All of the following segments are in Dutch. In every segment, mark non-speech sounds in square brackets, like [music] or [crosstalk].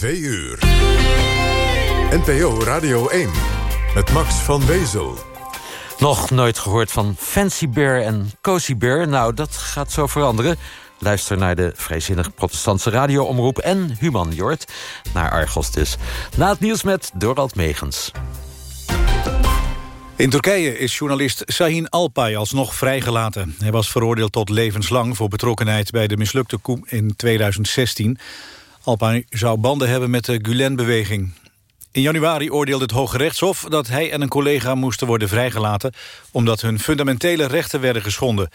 2 uur. NPO Radio 1 met Max van Wezel. Nog nooit gehoord van Fancy Bear en Cozy Bear? Nou, dat gaat zo veranderen. Luister naar de vrijzinnig protestantse radioomroep en Human Jort. Naar Argos dus. Na het nieuws met Dorald Megens. In Turkije is journalist Sahin Alpay alsnog vrijgelaten. Hij was veroordeeld tot levenslang voor betrokkenheid... bij de mislukte coup in 2016. Alpay zou banden hebben met de Gulen-beweging. In januari oordeelde het Hoge Rechtshof dat hij en een collega moesten worden vrijgelaten... omdat hun fundamentele rechten werden geschonden.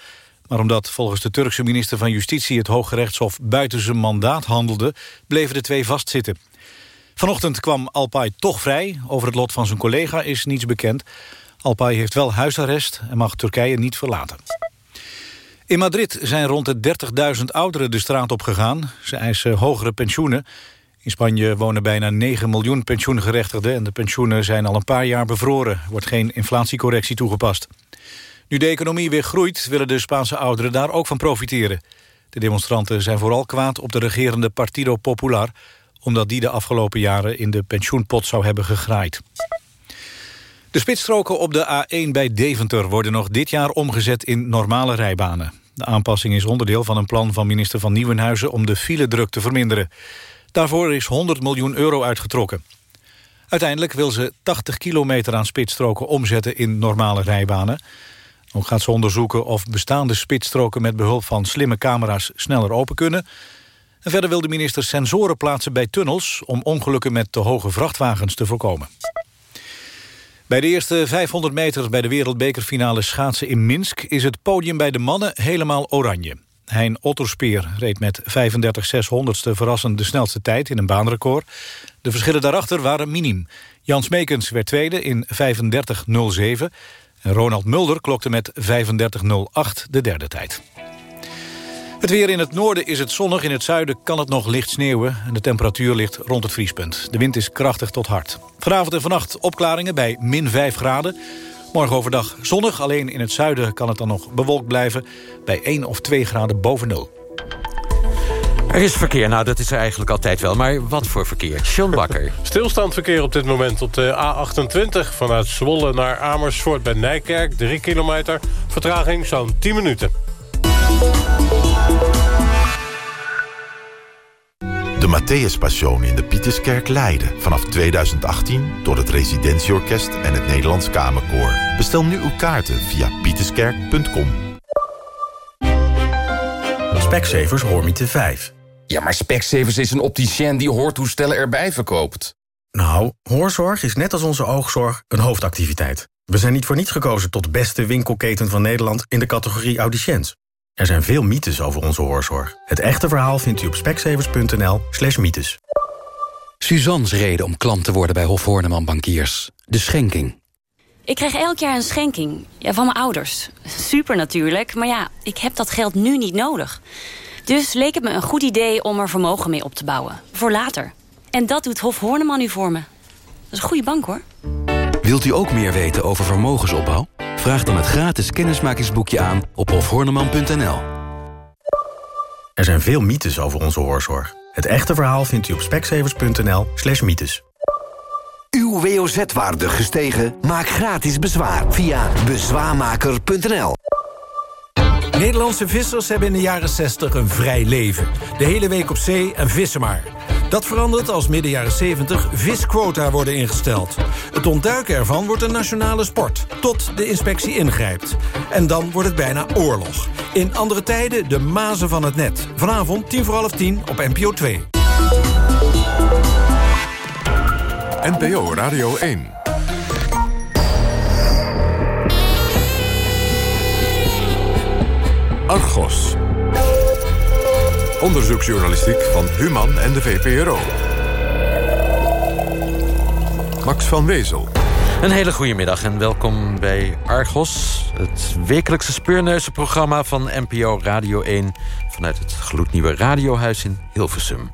Maar omdat volgens de Turkse minister van Justitie... het Hoge Rechtshof buiten zijn mandaat handelde... bleven de twee vastzitten. Vanochtend kwam Alpay toch vrij. Over het lot van zijn collega is niets bekend. Alpay heeft wel huisarrest en mag Turkije niet verlaten. In Madrid zijn rond de 30.000 ouderen de straat op gegaan. Ze eisen hogere pensioenen. In Spanje wonen bijna 9 miljoen pensioengerechtigden... en de pensioenen zijn al een paar jaar bevroren. Wordt geen inflatiecorrectie toegepast. Nu de economie weer groeit, willen de Spaanse ouderen daar ook van profiteren. De demonstranten zijn vooral kwaad op de regerende Partido Popular... omdat die de afgelopen jaren in de pensioenpot zou hebben gegraaid. De spitsstroken op de A1 bij Deventer worden nog dit jaar omgezet in normale rijbanen. De aanpassing is onderdeel van een plan van minister van Nieuwenhuizen om de filedruk te verminderen. Daarvoor is 100 miljoen euro uitgetrokken. Uiteindelijk wil ze 80 kilometer aan spitsstroken omzetten in normale rijbanen. Ook gaat ze onderzoeken of bestaande spitsstroken met behulp van slimme camera's sneller open kunnen. En verder wil de minister sensoren plaatsen bij tunnels om ongelukken met te hoge vrachtwagens te voorkomen. Bij de eerste 500 meter bij de wereldbekerfinale schaatsen in Minsk... is het podium bij de mannen helemaal oranje. Hein Otterspeer reed met 35 600ste verrassend de snelste tijd in een baanrecord. De verschillen daarachter waren miniem. Jan Meekens werd tweede in 35.07. En Ronald Mulder klokte met 35.08 de derde tijd. Het weer in het noorden is het zonnig, in het zuiden kan het nog licht sneeuwen... en de temperatuur ligt rond het vriespunt. De wind is krachtig tot hard. Vanavond en vannacht opklaringen bij min 5 graden. Morgen overdag zonnig, alleen in het zuiden kan het dan nog bewolkt blijven... bij 1 of 2 graden boven nul. Er is verkeer, nou dat is er eigenlijk altijd wel. Maar wat voor verkeer? Sean Bakker. [laughs] Stilstand verkeer op dit moment op de A28... vanuit Zwolle naar Amersfoort bij Nijkerk. 3 kilometer, vertraging zo'n 10 minuten. De Matthäus Passion in de Pieterskerk Leiden. Vanaf 2018 door het Residentieorkest en het Nederlands Kamerkoor. Bestel nu uw kaarten via pieterskerk.com. Specsavers Hoormiete 5. Ja, maar Specsavers is een opticien die hoortoestellen erbij verkoopt. Nou, hoorzorg is net als onze oogzorg een hoofdactiviteit. We zijn niet voor niets gekozen tot beste winkelketen van Nederland... in de categorie audiciënt. Er zijn veel mythes over onze hoorzorg. Het echte verhaal vindt u op speksevers.nl slash mythes. Suzanne's reden om klant te worden bij Hof Horneman Bankiers. De schenking. Ik krijg elk jaar een schenking. Ja, van mijn ouders. Super natuurlijk, maar ja, ik heb dat geld nu niet nodig. Dus leek het me een goed idee om er vermogen mee op te bouwen. Voor later. En dat doet Hof Horneman nu voor me. Dat is een goede bank, hoor. Wilt u ook meer weten over vermogensopbouw? Vraag dan het gratis kennismakingsboekje aan op hofhorneman.nl. Er zijn veel mythes over onze hoorzorg. Het echte verhaal vindt u op speksevers.nl slash mythes. Uw WOZ-waarde gestegen? Maak gratis bezwaar via bezwaarmaker.nl. Nederlandse vissers hebben in de jaren 60 een vrij leven. De hele week op zee en vissen maar. Dat verandert als midden jaren 70 visquota worden ingesteld. Het ontduiken ervan wordt een nationale sport, tot de inspectie ingrijpt. En dan wordt het bijna oorlog. In andere tijden de mazen van het net. Vanavond tien voor half tien op NPO 2. NPO Radio 1. Argos. Onderzoeksjournalistiek van Human en de VPRO. Max van Wezel. Een hele goede middag en welkom bij Argos. Het wekelijkse speurneuzenprogramma van NPO Radio 1... vanuit het gloednieuwe radiohuis in Hilversum.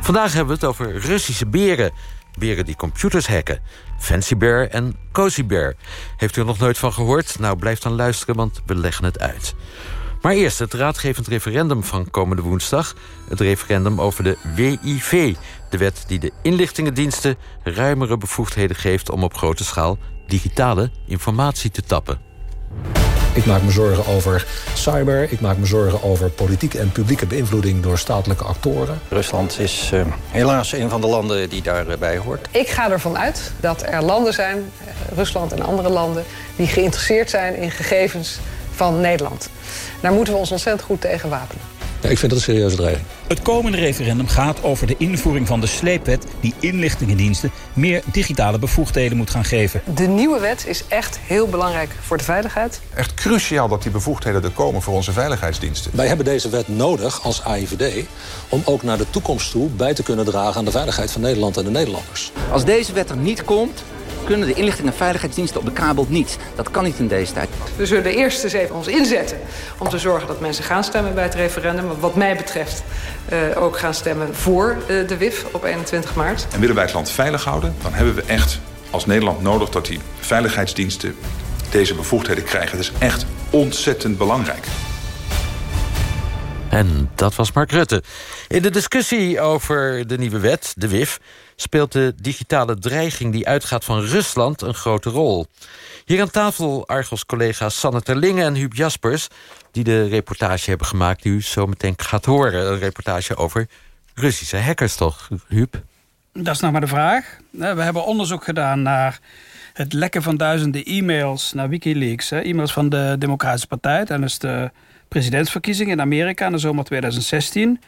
Vandaag hebben we het over Russische beren. Beren die computers hacken. Fancy Bear en Cozy Bear. Heeft u er nog nooit van gehoord? Nou, blijf dan luisteren, want we leggen het uit. Maar eerst het raadgevend referendum van komende woensdag. Het referendum over de WIV. De wet die de inlichtingendiensten ruimere bevoegdheden geeft... om op grote schaal digitale informatie te tappen. Ik maak me zorgen over cyber. Ik maak me zorgen over politieke en publieke beïnvloeding door statelijke actoren. Rusland is uh, helaas een van de landen die daarbij hoort. Ik ga ervan uit dat er landen zijn, uh, Rusland en andere landen... die geïnteresseerd zijn in gegevens van Nederland. Daar moeten we ons ontzettend goed tegen wapenen. Ja, ik vind dat een serieuze dreiging. Het komende referendum gaat over de invoering van de sleepwet... die inlichtingendiensten meer digitale bevoegdheden moet gaan geven. De nieuwe wet is echt heel belangrijk voor de veiligheid. Echt cruciaal dat die bevoegdheden er komen voor onze veiligheidsdiensten. Wij hebben deze wet nodig als AIVD... om ook naar de toekomst toe bij te kunnen dragen aan de veiligheid van Nederland en de Nederlanders. Als deze wet er niet komt kunnen de inlichting- en veiligheidsdiensten op de kabel niet. Dat kan niet in deze tijd. We zullen eerst eens even ons inzetten om te zorgen dat mensen gaan stemmen bij het referendum. Wat mij betreft uh, ook gaan stemmen voor uh, de WIF op 21 maart. En willen wij het land veilig houden, dan hebben we echt als Nederland nodig dat die veiligheidsdiensten deze bevoegdheden krijgen. Dat is echt ontzettend belangrijk. En dat was Mark Rutte. In de discussie over de nieuwe wet, de WIF... speelt de digitale dreiging die uitgaat van Rusland een grote rol. Hier aan tafel Argos-collega's Sanne Terlinge en Huub Jaspers... die de reportage hebben gemaakt die u zo meteen gaat horen. Een reportage over Russische hackers, toch, Huub? Dat is nog maar de vraag. We hebben onderzoek gedaan naar het lekken van duizenden e-mails... naar Wikileaks, e-mails van de Democratische Partij... tijdens de presidentsverkiezingen in Amerika in de zomer 2016.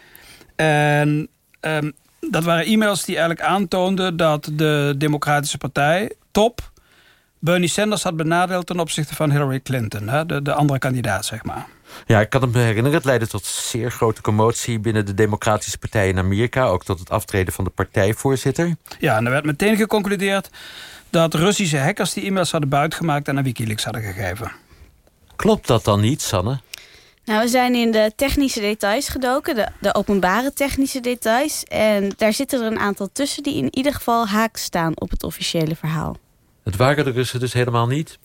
En um, dat waren e-mails die eigenlijk aantoonden dat de Democratische Partij, top, Bernie Sanders had benadeeld ten opzichte van Hillary Clinton, hè, de, de andere kandidaat, zeg maar. Ja, ik kan het me herinneren. Het leidde tot zeer grote commotie binnen de Democratische Partij in Amerika. Ook tot het aftreden van de partijvoorzitter. Ja, en er werd meteen geconcludeerd dat Russische hackers die e-mails hadden buitgemaakt en naar Wikileaks hadden gegeven. Klopt dat dan niet, Sanne? Nou, we zijn in de technische details gedoken, de, de, openbare technische details. En daar zitten er een aantal tussen die in ieder geval haak staan op het officiële verhaal. Het waren de Russen dus helemaal niet?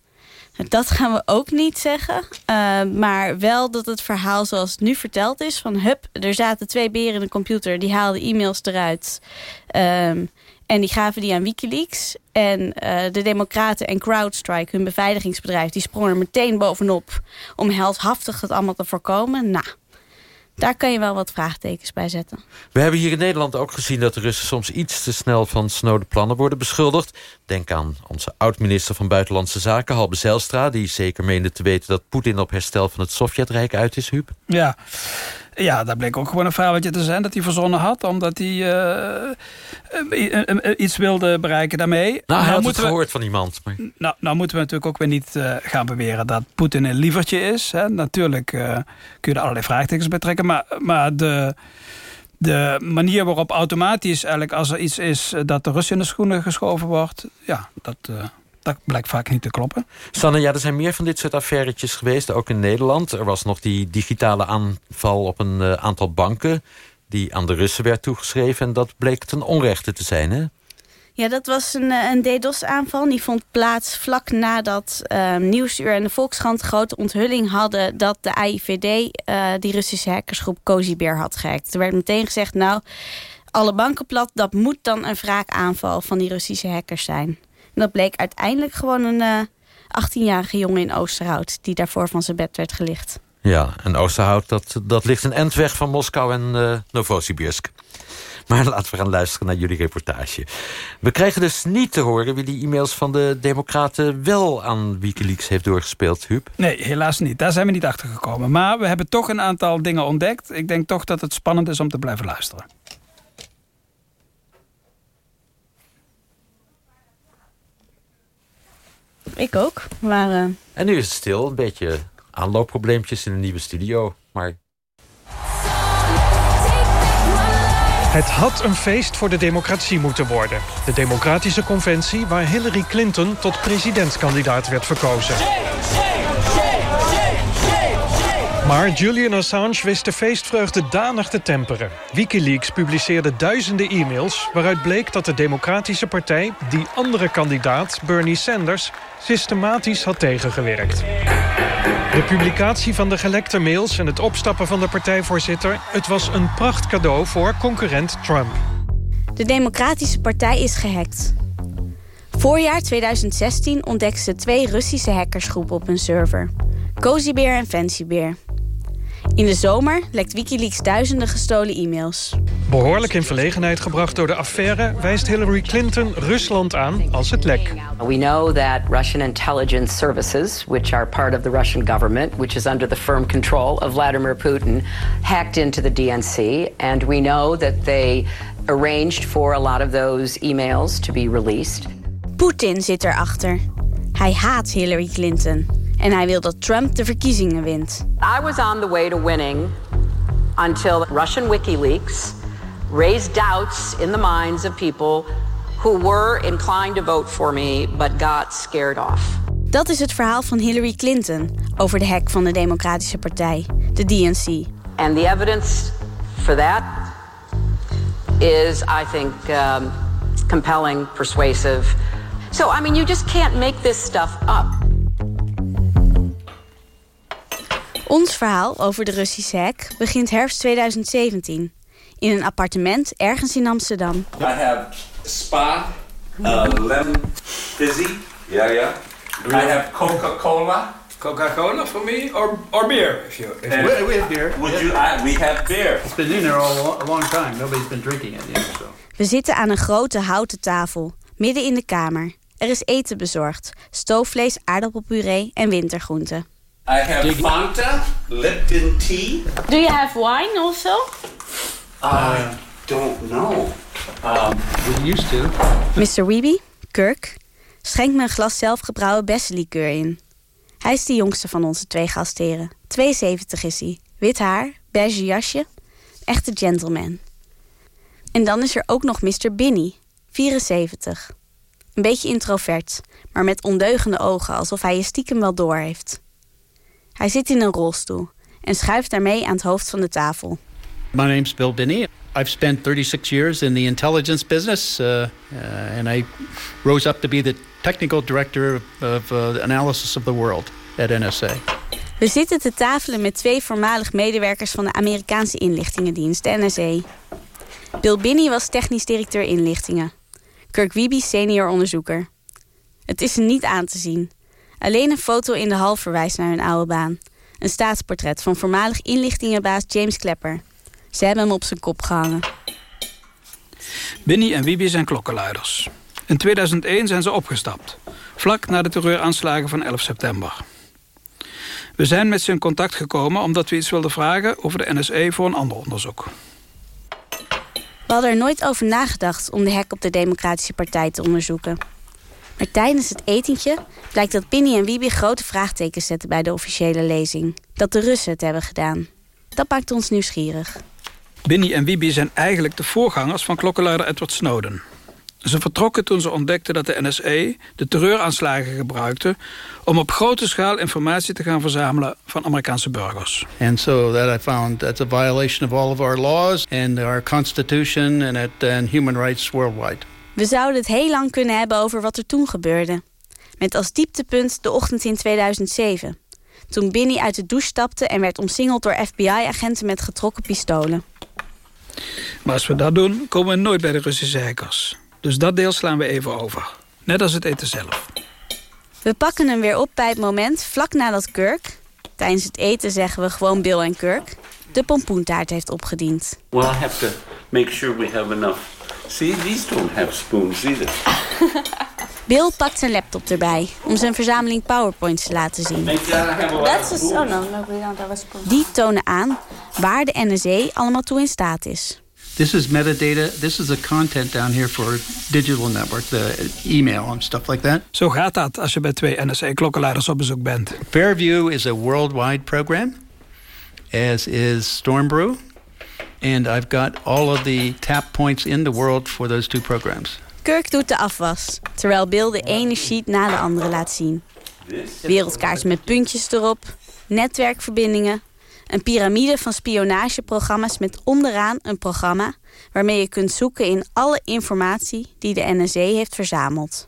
Dat gaan we ook niet zeggen. Uh, maar wel dat het verhaal zoals het nu verteld is... van hup, er zaten twee beren in de computer... die haalden e-mails eruit... Um, en die gaven die aan Wikileaks. En uh, de Democraten en CrowdStrike, hun beveiligingsbedrijf... die sprongen er meteen bovenop om heldhaftig dat allemaal te voorkomen. Nou, daar kan je wel wat vraagtekens bij zetten. We hebben hier in Nederland ook gezien dat de Russen soms iets te snel van snode plannen worden beschuldigd. Denk aan onze oud-minister van Buitenlandse Zaken, Halbe Zijlstra... die zeker meende te weten dat Poetin op herstel van het Sovjetrijk uit is, Huub. Ja, ja, dat bleek ook gewoon een verhaaltje te zijn dat hij verzonnen had. Omdat hij uh, iets wilde bereiken daarmee. Nou, hij nou, had het we, gehoord van iemand. Maar... Nou, nou moeten we natuurlijk ook weer niet uh, gaan beweren dat Poetin een lievertje is. Hè. Natuurlijk uh, kun je er allerlei vraagtekens bij trekken. Maar, maar de, de manier waarop automatisch eigenlijk als er iets is dat de Russen in de schoenen geschoven wordt. Ja, dat dat blijkt vaak niet te kloppen. Sanne, ja, er zijn meer van dit soort affairetjes geweest, ook in Nederland. Er was nog die digitale aanval op een uh, aantal banken... die aan de Russen werd toegeschreven. En dat bleek ten onrechte te zijn, hè? Ja, dat was een, een DDoS-aanval. Die vond plaats vlak nadat uh, Nieuwsuur en de Volkskrant grote onthulling hadden... dat de AIVD uh, die Russische hackersgroep Cozy Bear had gehackt. Er werd meteen gezegd, nou, alle banken plat... dat moet dan een wraakaanval van die Russische hackers zijn. En dat bleek uiteindelijk gewoon een uh, 18-jarige jongen in Oosterhout... die daarvoor van zijn bed werd gelicht. Ja, en Oosterhout, dat, dat ligt een end weg van Moskou en uh, Novosibirsk. Maar [laughs] laten we gaan luisteren naar jullie reportage. We krijgen dus niet te horen wie die e-mails van de Democraten... wel aan Wikileaks heeft doorgespeeld, Huub. Nee, helaas niet. Daar zijn we niet achter gekomen. Maar we hebben toch een aantal dingen ontdekt. Ik denk toch dat het spannend is om te blijven luisteren. Ik ook, maar... Uh... En nu is het stil, een beetje aanloopprobleempjes in een nieuwe studio, maar... Het had een feest voor de democratie moeten worden. De democratische conventie waar Hillary Clinton tot presidentskandidaat werd verkozen. Maar Julian Assange wist de feestvreugde danig te temperen. Wikileaks publiceerde duizenden e-mails... waaruit bleek dat de Democratische Partij... die andere kandidaat, Bernie Sanders, systematisch had tegengewerkt. De publicatie van de gelekte mails en het opstappen van de partijvoorzitter... het was een prachtcadeau voor concurrent Trump. De Democratische Partij is gehackt. Voorjaar 2016 ontdekten twee Russische hackersgroepen op hun server. Cozy Bear en Fancy Bear. In de zomer lekt Wikileaks duizenden gestolen e-mails. Behoorlijk in verlegenheid gebracht door de affaire... wijst Hillary Clinton Rusland aan als het lek. We know that Russian intelligence services, which are part of the Russian government, which is under the firm control of Vladimir Putin, hacked into the DNC. And we know that they arranged for a lot of those emails to be released. Poetin zit erachter. Hij haat Hillary Clinton. En hij wil dat Trump de verkiezingen wint. I was on the way to winning until Russian WikiLeaks raised doubts in the minds of people who were inclined to vote for me but got scared off. Dat is het verhaal van Hillary Clinton over de hack van de Democratische Partij, de DNC. And the evidence for that is, I think, um, compelling, persuasive. So, I mean, you just can't make this stuff up. Ons verhaal over de Russische hack begint herfst 2017. In een appartement ergens in Amsterdam. I have Spa, uh, lemon fizzy. Yeah, yeah. I have Coca-Cola. Coca-Cola for me or, or beer? If you, if you- we have beer. Would you? I, we have beer. It's been in there all a long time. Nobody's been drinking it yet. So. We zitten aan een grote houten tafel, midden in de kamer. Er is eten bezorgd. Stoofvlees, aardappelpuree en wintergroenten. I have Fanta, Lipton tea. Do you have wine also? I don't know. Um, we used to. Mr. Weeby, Kirk, schenkt me een glas zelfgebrouwen bessenlikeur in. Hij is de jongste van onze twee gastheren. 72 is hij. Wit haar, beige jasje. Echte gentleman. En dan is er ook nog Mr. Binny, 74. Een beetje introvert, maar met ondeugende ogen alsof hij je stiekem wel door heeft. Hij zit in een rolstoel en schuift daarmee aan het hoofd van de tafel. My name's Bill Binney. I've spent 36 years in the intelligence business, uh, uh, and I rose up to be the technical director of, uh, the analysis of the world at NSA. We zitten te tafelen met twee voormalig medewerkers van de Amerikaanse inlichtingendienst, de NSA. Bill Binney was technisch directeur inlichtingen. Kirk Wiebe senior onderzoeker. Het is er niet aan te zien. Alleen een foto in de hal verwijst naar hun oude baan. Een staatsportret van voormalig inlichtingenbaas James Klepper. Ze hebben hem op zijn kop gehangen. Binny en Wiebe zijn klokkenluiders. In 2001 zijn ze opgestapt. Vlak na de terreuraanslagen van 11 september. We zijn met ze in contact gekomen omdat we iets wilden vragen over de NSE voor een ander onderzoek. We hadden er nooit over nagedacht om de hack op de Democratische Partij te onderzoeken. Maar tijdens het etentje blijkt dat Binny en Wiebe grote vraagtekens zetten bij de officiële lezing. Dat de Russen het hebben gedaan. Dat maakt ons nieuwsgierig. Binny en Wiebe zijn eigenlijk de voorgangers van klokkenluider Edward Snowden. Ze vertrokken toen ze ontdekten dat de NSA de terreuraanslagen gebruikte... om op grote schaal informatie te gaan verzamelen van Amerikaanse burgers. And so that I found that's a violation of all of our laws and our constitution and, it, and human rights worldwide. We zouden het heel lang kunnen hebben over wat er toen gebeurde. Met als dieptepunt de ochtend in 2007. Toen Binny uit de douche stapte en werd omsingeld door FBI-agenten met getrokken pistolen. Maar als we dat doen, komen we nooit bij de Russische hackers. Dus dat deel slaan we even over. Net als het eten zelf. We pakken hem weer op bij het moment vlak nadat Kirk... tijdens het eten zeggen we gewoon Bill en Kirk... de pompoentaart heeft opgediend. Well, I have to make sure we have enough. See, these don't have spoons [laughs] either. Bill pakt zijn laptop erbij om zijn verzameling powerpoints te laten zien. That's a- oh, no, no, we don't have a spoon. Die tonen aan waar de NSA allemaal toe in staat is. This is metadata. This is the content down here for digital network, the email and stuff like that. Zo gaat dat als je bij twee NSA-klokkenluiders op bezoek bent. Fairview is a worldwide program, as is Stormbrew. And I've got all of the tap points in the world for those two programs. Kirk doet de afwas, terwijl Bill de ene sheet na de andere laat zien. Wereldkaarten met puntjes erop, netwerkverbindingen... een piramide van spionageprogramma's met onderaan een programma... waarmee je kunt zoeken in alle informatie die de NSA heeft verzameld.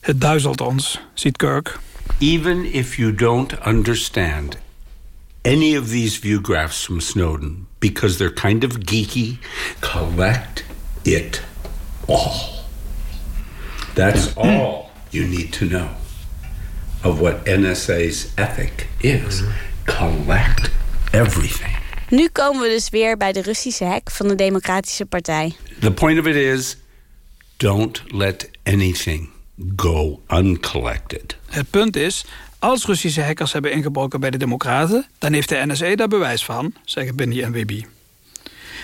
Het duizelt ons, ziet Kirk. Even if you don't understand any of these view graphs from Snowden because they're kind of geeky. Collect it all. That's [clears throat] all you need to know of what NSA's ethic is. Mm-hmm. Collect everything. Nu komen we dus weer bij de Russische hack van de Democratische Partij. The point of it is don't let anything go uncollected. Het punt is, als Russische hackers hebben ingebroken bij de Democraten... dan heeft de NSA daar bewijs van, zeggen Binny en Wibby.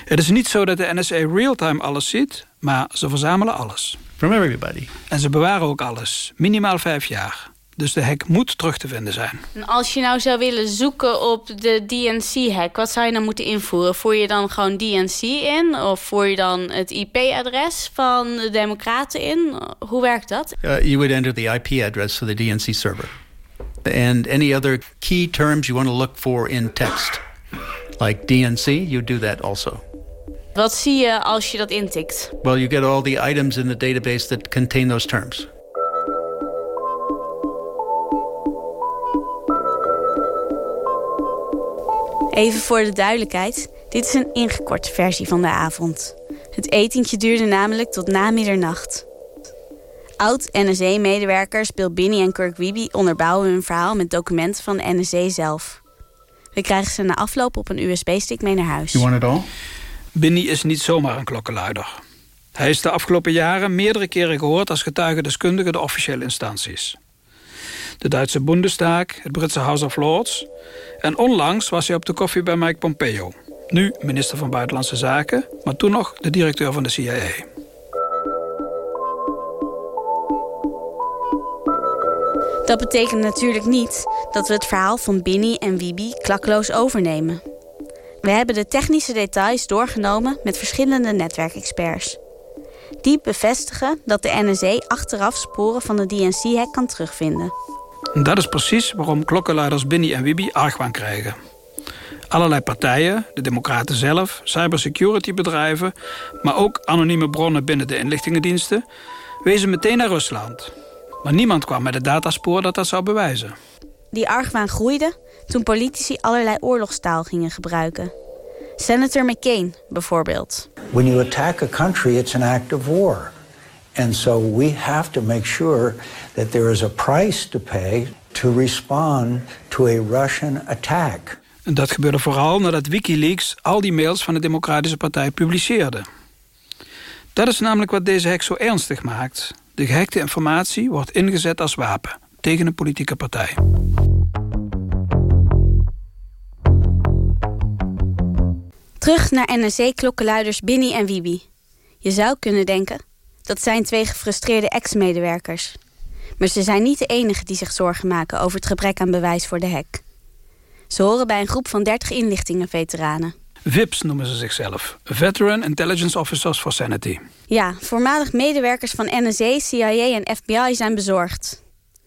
Het is niet zo dat de NSA real-time alles ziet, maar ze verzamelen alles. From everybody. En ze bewaren ook alles, minimaal vijf jaar. Dus de hack moet terug te vinden zijn. En als je nou zou willen zoeken op de DNC-hack, wat zou je dan moeten invoeren? Voer je dan gewoon DNC in? Of voer je dan het IP-adres van de Democraten in? Hoe werkt dat? Uh, you would enter the IP address of the DNC server. And any other key terms you want to look for in text. Like DNC, you do that also. Wat zie je als je dat intikt? Well, you get all the items in the database that contain those terms. Even voor de duidelijkheid, dit is een ingekorte versie van de avond. Het etentje duurde namelijk tot na middernacht. Oud-NSE-medewerkers Bill Binney en Kirk Wiebe onderbouwen hun verhaal met documenten van de NSE zelf. We krijgen ze na afloop op een USB-stick mee naar huis. You want it all? Binney is niet zomaar een klokkenluider. Hij is de afgelopen jaren meerdere keren gehoord als getuige-deskundige de officiële instanties. De Duitse Bundestag, het Britse House of Lords... en onlangs was hij op de koffie bij Mike Pompeo. Nu minister van Buitenlandse Zaken, maar toen nog de directeur van de CIA. Dat betekent natuurlijk niet dat we het verhaal van Binny en Wiebe klakkeloos overnemen. We hebben de technische details doorgenomen met verschillende netwerkexperts. Die bevestigen dat de NSA achteraf sporen van de DNC-hack kan terugvinden. Dat is precies waarom klokkenluiders Binny en Wiebe argwaan krijgen. Allerlei partijen, de democraten zelf, cybersecurity bedrijven... maar ook anonieme bronnen binnen de inlichtingendiensten... wezen meteen naar Rusland. Maar niemand kwam met het dataspoor dat dat zou bewijzen. Die argwaan groeide toen politici allerlei oorlogstaal gingen gebruiken. Senator McCain bijvoorbeeld. When you attack a country, it's an act of war. And so we have to make sure that there is a price to pay to respond to a Russian attack. En dat gebeurde vooral nadat Wikileaks al die mails van de Democratische Partij publiceerde. Dat is namelijk wat deze hack zo ernstig maakt. De gehackte informatie wordt ingezet als wapen tegen een politieke partij. Terug naar NRC-klokkenluiders Binny en Wiebe. Je zou kunnen denken, dat zijn twee gefrustreerde ex-medewerkers. Maar ze zijn niet de enigen die zich zorgen maken over het gebrek aan bewijs voor de hack. Ze horen bij een groep van 30 inlichtingenveteranen. VIPs noemen ze zichzelf. Veteran Intelligence Officers for Sanity. Ja, voormalig medewerkers van NSA, CIA en FBI zijn bezorgd.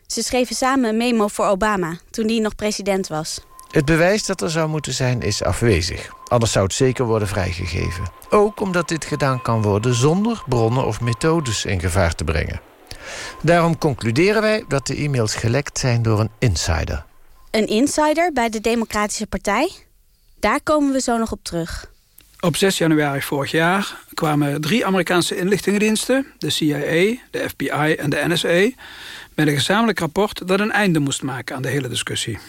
Ze schreven samen een memo voor Obama, toen die nog president was. Het bewijs dat er zou moeten zijn is afwezig. Anders zou het zeker worden vrijgegeven. Ook omdat dit gedaan kan worden zonder bronnen of methodes in gevaar te brengen. Daarom concluderen wij dat de e-mails gelekt zijn door een insider. Een insider bij de Democratische Partij? Daar komen we zo nog op terug. Op 6 januari vorig jaar kwamen drie Amerikaanse inlichtingendiensten... de CIA, de FBI en de NSA... met een gezamenlijk rapport dat een einde moest maken aan de hele discussie.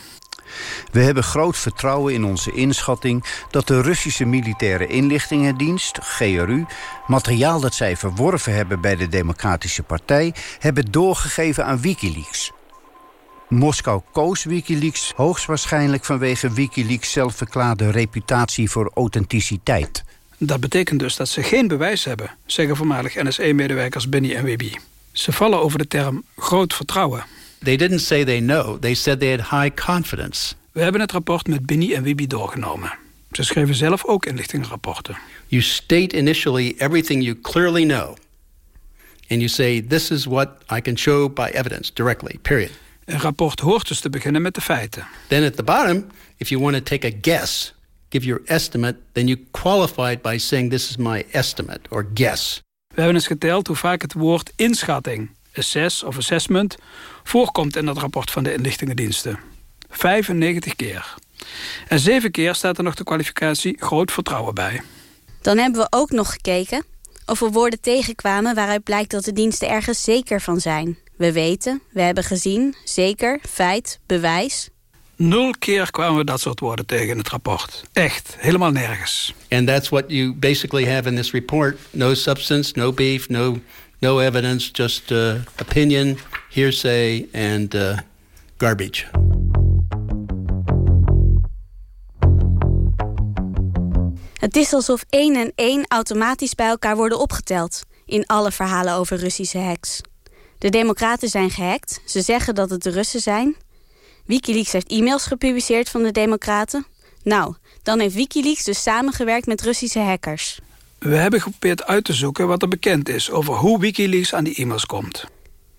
We hebben groot vertrouwen in onze inschatting dat de Russische Militaire Inlichtingendienst, GRU, materiaal dat zij verworven hebben bij de Democratische Partij, hebben doorgegeven aan Wikileaks. Moskou koos Wikileaks hoogstwaarschijnlijk vanwege Wikileaks zelfverklaarde reputatie voor authenticiteit. Dat betekent dus dat ze geen bewijs hebben, zeggen voormalig NSE-medewerkers Benny en Webby. Ze vallen over de term groot vertrouwen. They didn't say they know. They said they had high confidence. We hebben het rapport met Binny en Wibby doorgenomen. Ze schreven zelf ook inlichtingenrapporten. You state initially everything you clearly know. And you say, this is what I can show by evidence, directly, period. Een rapport hoort dus te beginnen met de feiten. Then at the bottom, if you want to take a guess, give your estimate, then you qualify it by saying this is my estimate or guess. We hebben eens geteld hoe vaak het woord inschatting, assess of assessment, voorkomt in dat rapport van de inlichtingendiensten. 95 keer. En zeven keer staat er nog de kwalificatie groot vertrouwen bij. Dan hebben we ook nog gekeken of we woorden tegenkwamen waaruit blijkt dat de diensten ergens zeker van zijn. We weten, we hebben gezien, zeker, feit, bewijs. Nul keer kwamen we dat soort woorden tegen in het rapport. Echt, helemaal nergens. And that's what you basically have in this report. No substance, no beef, no, no evidence, just uh, opinion, hearsay and uh, garbage. Het is alsof één en één automatisch bij elkaar worden opgeteld... in alle verhalen over Russische hacks. De democraten zijn gehackt, ze zeggen dat het de Russen zijn. Wikileaks heeft e-mails gepubliceerd van de democraten. Nou, dan heeft Wikileaks dus samengewerkt met Russische hackers. We hebben geprobeerd uit te zoeken wat er bekend is... over hoe Wikileaks aan die e-mails komt.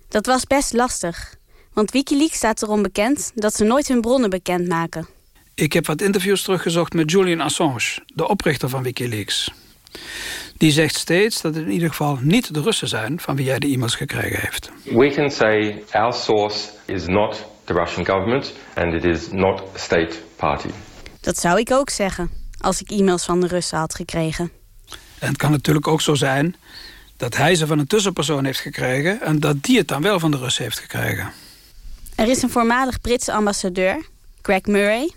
Dat was best lastig. Want Wikileaks staat erom bekend dat ze nooit hun bronnen bekendmaken. Ik heb wat interviews teruggezocht met Julian Assange, de oprichter van Wikileaks. Die zegt steeds dat het in ieder geval niet de Russen zijn van wie jij de e-mails gekregen heeft. We can say our source is not the Russian government and it is not a state party. Dat zou ik ook zeggen, als ik e-mails van de Russen had gekregen. En het kan natuurlijk ook zo zijn dat hij ze van een tussenpersoon heeft gekregen... en dat die het dan wel van de Russen heeft gekregen. Er is een voormalig Britse ambassadeur, Greg Murray.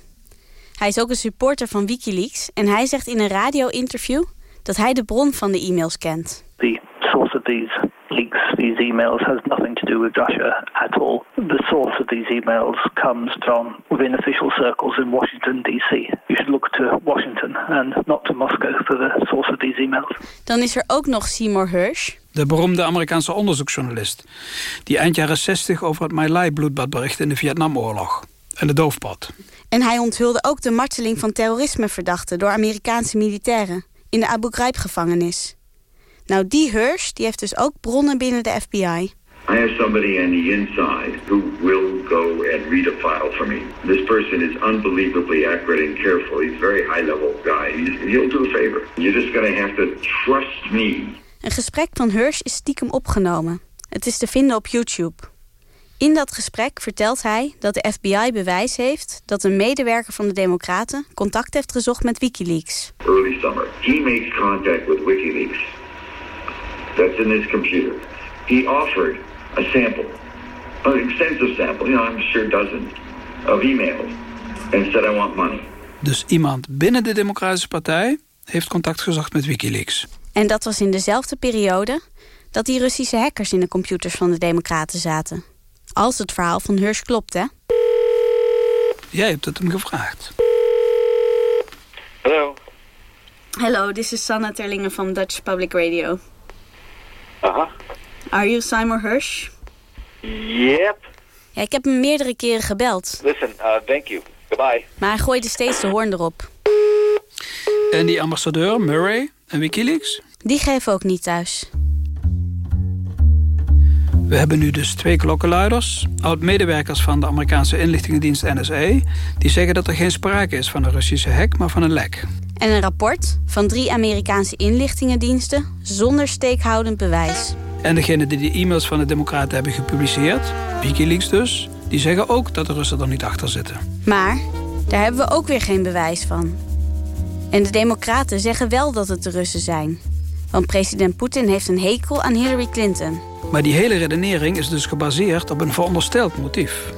Hij is ook een supporter van Wikileaks... en hij zegt in een radio-interview dat hij de bron van de e-mails kent. The source of these leaks, these emails, has nothing to do with Russia at all. The source of these emails comes from within official circles in Washington, D.C. You should look to Washington and not to Moscow for the source of these emails. Dan is er ook nog Seymour Hersh. De beroemde Amerikaanse onderzoeksjournalist... die eind jaren 60 over het My Lai bloedbad berichtte in de Vietnamoorlog. En de doofpot. En hij onthulde ook de marteling van terrorismeverdachten... door Amerikaanse militairen in de Abu Ghraib-gevangenis. Nou, die Hirsch die heeft dus ook bronnen binnen de FBI. I have somebody on the inside who will go and read a file for me. This person is unbelievably accurate and careful. He's a very high-level guy. He'll do a favor. You're just going to have to trust me. Een gesprek van Hirsch is stiekem opgenomen. Het is te vinden op YouTube. In dat gesprek vertelt hij dat de FBI bewijs heeft dat een medewerker van de Democraten contact heeft gezocht met Wikileaks. Early summer. He makes contact with WikiLeaks. That's in his computer. He offered a sample, an extensive sample, you know, I'm sure dozens of emails, and said I want money. Dus iemand binnen de Democratische Partij heeft contact gezocht met Wikileaks. En dat was in dezelfde periode dat die Russische hackers in de computers van de Democraten zaten. Als het verhaal van Hirsch klopt, hè? Jij hebt het hem gevraagd. Hello. Hello, this is Sanna Terlingen van Dutch Public Radio. Aha. Are you Seymour Hirsch? Yep. Ja, ik heb hem meerdere keren gebeld. Listen, uh, thank you. Goodbye. Maar hij gooide steeds de hoorn erop. En die ambassadeur, Murray en Wikileaks? Die geven ook niet thuis. We hebben nu dus twee klokkenluiders, oud-medewerkers van de Amerikaanse inlichtingendienst NSA... die zeggen dat er geen sprake is van een Russische hack, maar van een lek. En een rapport van drie Amerikaanse inlichtingendiensten zonder steekhoudend bewijs. En degenen die de e-mails van de Democraten hebben gepubliceerd, Wikileaks dus... die zeggen ook dat de Russen er niet achter zitten. Maar daar hebben we ook weer geen bewijs van. En de Democraten zeggen wel dat het de Russen zijn. Want president Poetin heeft een hekel aan Hillary Clinton. Maar die hele redenering is dus gebaseerd op een verondersteld motief.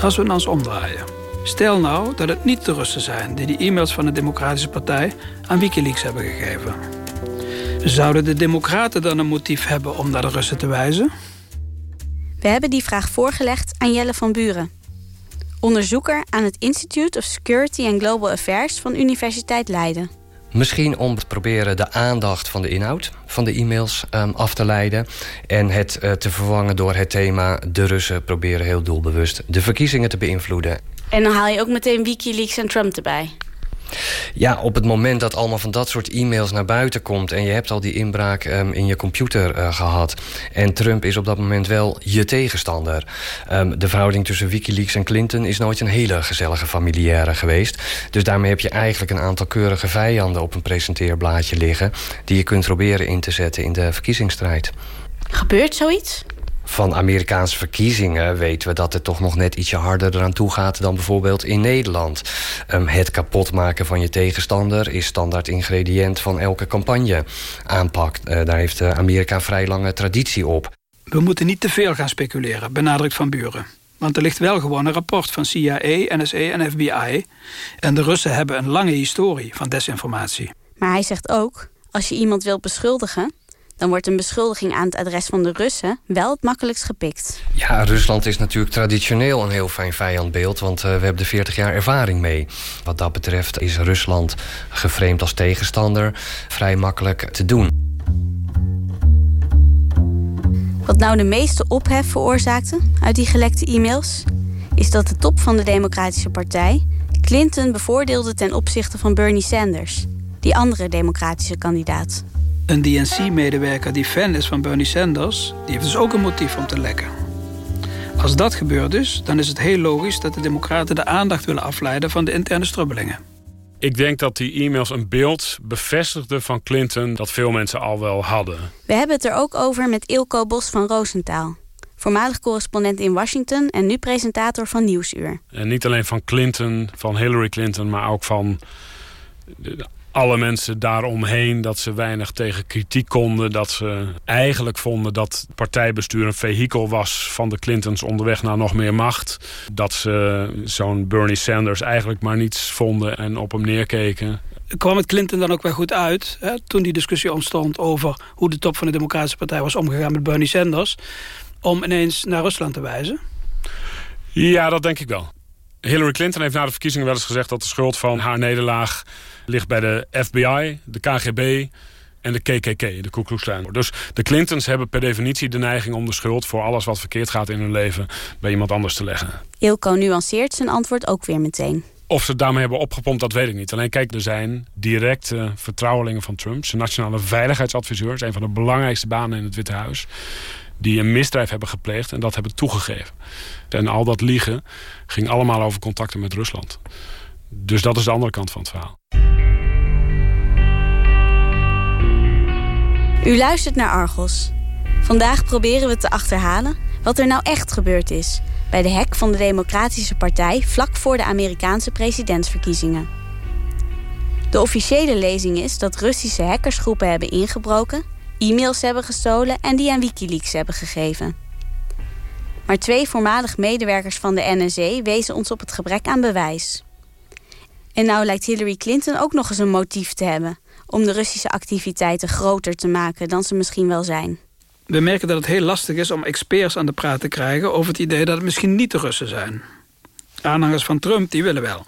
Als we eens omdraaien. Stel nou dat het niet de Russen zijn die die e-mails van de Democratische Partij aan Wikileaks hebben gegeven. Zouden de Democraten dan een motief hebben om naar de Russen te wijzen? We hebben die vraag voorgelegd aan Jelle van Buren. Onderzoeker aan het Institute of Security and Global Affairs van Universiteit Leiden. Misschien om te proberen de aandacht van de inhoud van de e-mails um, af te leiden. En het uh, te vervangen door het thema... de Russen proberen heel doelbewust de verkiezingen te beïnvloeden. En dan haal je ook meteen Wikileaks en Trump erbij. Ja, op het moment dat allemaal van dat soort e-mails naar buiten komt... en je hebt al die inbraak um, in je computer uh, gehad... en Trump is op dat moment wel je tegenstander. Um, de verhouding tussen Wikileaks en Clinton... is nooit een hele gezellige familiaire geweest. Dus daarmee heb je eigenlijk een aantal keurige vijanden... op een presenteerblaadje liggen... die je kunt proberen in te zetten in de verkiezingsstrijd. Gebeurt zoiets? Van Amerikaanse verkiezingen weten we dat het toch nog net ietsje harder eraan toe gaat dan bijvoorbeeld in Nederland. Ehm, het kapotmaken van je tegenstander is standaard ingrediënt van elke campagne aanpak. Uh, daar heeft Amerika een vrij lange traditie op. We moeten niet te veel gaan speculeren, benadrukt Van Buren. Want er ligt wel gewoon een rapport van CIA, NSA en FBI. En de Russen hebben een lange historie van desinformatie. Maar hij zegt ook, als je iemand wilt beschuldigen... dan wordt een beschuldiging aan het adres van de Russen wel het makkelijkst gepikt. Ja, Rusland is natuurlijk traditioneel een heel fijn vijandbeeld... want uh, we hebben er 40 jaar ervaring mee. Wat dat betreft is Rusland geframed als tegenstander vrij makkelijk te doen. Wat nou de meeste ophef veroorzaakte uit die gelekte e-mails... is dat de top van de Democratische Partij... Clinton bevoordeelde ten opzichte van Bernie Sanders... die andere democratische kandidaat. Een DNC-medewerker die fan is van Bernie Sanders... die heeft dus ook een motief om te lekken. Als dat gebeurt dus, dan is het heel logisch... dat de democraten de aandacht willen afleiden van de interne strubbelingen. Ik denk dat die e-mails een beeld bevestigden van Clinton... dat veel mensen al wel hadden. We hebben het er ook over met Ilko Bos van Roosentaal. Voormalig correspondent in Washington en nu presentator van Nieuwsuur. En niet alleen van Clinton, van Hillary Clinton... maar ook van alle mensen daaromheen dat ze weinig tegen kritiek konden. Dat ze eigenlijk vonden dat partijbestuur een vehikel was van de Clintons onderweg naar nog meer macht. Dat ze zo'n Bernie Sanders eigenlijk maar niets vonden en op hem neerkeken. Kwam het Clinton dan ook wel goed uit hè, toen die discussie ontstond over hoe de top van de Democratische Partij was omgegaan met Bernie Sanders, om ineens naar Rusland te wijzen? Ja, dat denk ik wel. Hillary Clinton heeft na de verkiezingen wel eens gezegd dat de schuld van haar nederlaag ligt bij de FBI, de KGB en de KKK, de Ku Klux Klan. Dus de Clintons hebben per definitie de neiging om de schuld voor alles wat verkeerd gaat in hun leven bij iemand anders te leggen. Ilko nuanceert zijn antwoord ook weer meteen. Of ze het daarmee hebben opgepompt, dat weet ik niet. Alleen kijk, er zijn directe vertrouwelingen van Trump. Zijn nationale veiligheidsadviseur is een van de belangrijkste banen in het Witte Huis. Die een misdrijf hebben gepleegd en dat hebben toegegeven. En al dat liegen ging allemaal over contacten met Rusland. Dus dat is de andere kant van het verhaal. U luistert naar Argos. Vandaag proberen we te achterhalen wat er nou echt gebeurd is... bij de hek van de Democratische Partij vlak voor de Amerikaanse presidentsverkiezingen. De officiële lezing is dat Russische hackersgroepen hebben ingebroken... e-mails hebben gestolen en die aan Wikileaks hebben gegeven. Maar twee voormalig medewerkers van de NSA wezen ons op het gebrek aan bewijs. En nou lijkt Hillary Clinton ook nog eens een motief te hebben om de Russische activiteiten groter te maken dan ze misschien wel zijn. We merken dat het heel lastig is om experts aan de praat te krijgen... over het idee dat het misschien niet de Russen zijn. Aanhangers van Trump die willen wel.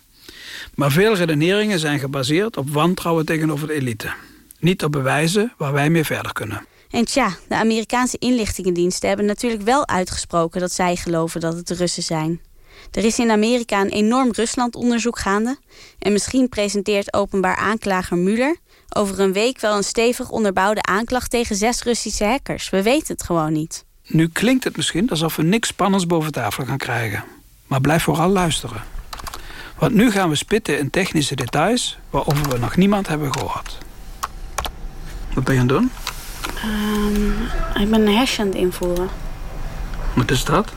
Maar veel redeneringen zijn gebaseerd op wantrouwen tegenover de elite. Niet op bewijzen waar wij mee verder kunnen. En tja, de Amerikaanse inlichtingendiensten hebben natuurlijk wel uitgesproken... dat zij geloven dat het de Russen zijn. Er is in Amerika een enorm Rusland-onderzoek gaande... en misschien presenteert openbaar aanklager Mueller over een week wel een stevig onderbouwde aanklacht tegen zes Russische hackers. We weten het gewoon niet. Nu klinkt het misschien alsof we niks spannends boven tafel gaan krijgen. Maar blijf vooral luisteren. Want nu gaan we spitten in technische details waarover we nog niemand hebben gehoord. Wat ben je aan het doen? Um, ik ben een hash aan het invoeren. Wat is dat?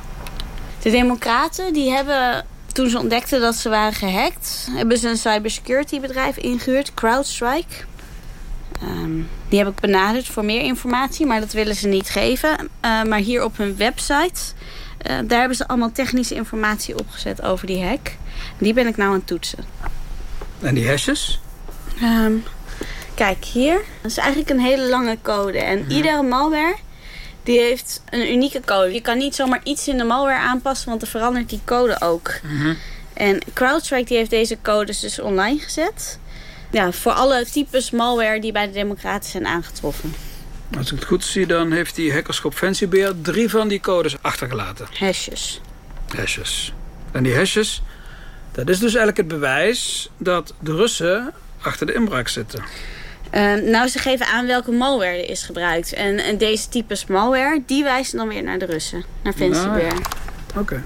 De democraten die hebben toen ze ontdekten dat ze waren gehackt... hebben ze een cybersecurity bedrijf ingehuurd, CrowdStrike. Um, die heb ik benaderd voor meer informatie, maar dat willen ze niet geven. Uh, maar hier op hun website, uh, daar hebben ze allemaal technische informatie opgezet over die hack. Die ben ik nou aan het toetsen. En die hashes? Um, kijk, hier. Dat is eigenlijk een hele lange code. En ja. iedere malware die heeft een unieke code. Je kan niet zomaar iets in de malware aanpassen, want dan verandert die code ook. Uh -huh. En CrowdStrike die heeft deze codes dus online gezet ja, voor alle types malware die bij de Democraten zijn aangetroffen. Als ik het goed zie, dan heeft die hackerschop Fancybear drie van die codes achtergelaten. Hashes. Hashes. En die hashes, dat is dus eigenlijk het bewijs dat de Russen achter de inbraak zitten. Uh, nou, ze geven aan welke malware er is gebruikt. En, en deze types malware, die wijzen dan weer naar de Russen. Naar Fancybear. Nou, Oké. Okay.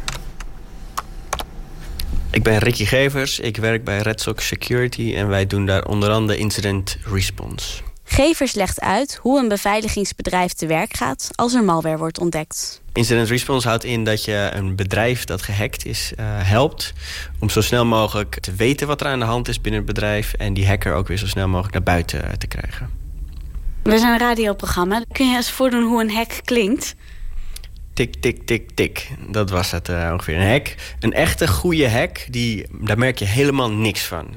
Ik ben Ricky Gevers, ik werk bij Red Sox Security en wij doen daar onder andere incident response. Gevers legt uit hoe een beveiligingsbedrijf te werk gaat als er malware wordt ontdekt. Incident response houdt in dat je een bedrijf dat gehackt is uh, helpt om zo snel mogelijk te weten wat er aan de hand is binnen het bedrijf en die hacker ook weer zo snel mogelijk naar buiten te krijgen. We zijn een radioprogramma. Kun je eens voordoen hoe een hack klinkt? Tik, tik, tik, tik. Dat was het uh, ongeveer. Een hack. Een echte goede hack, die, daar merk je helemaal niks van.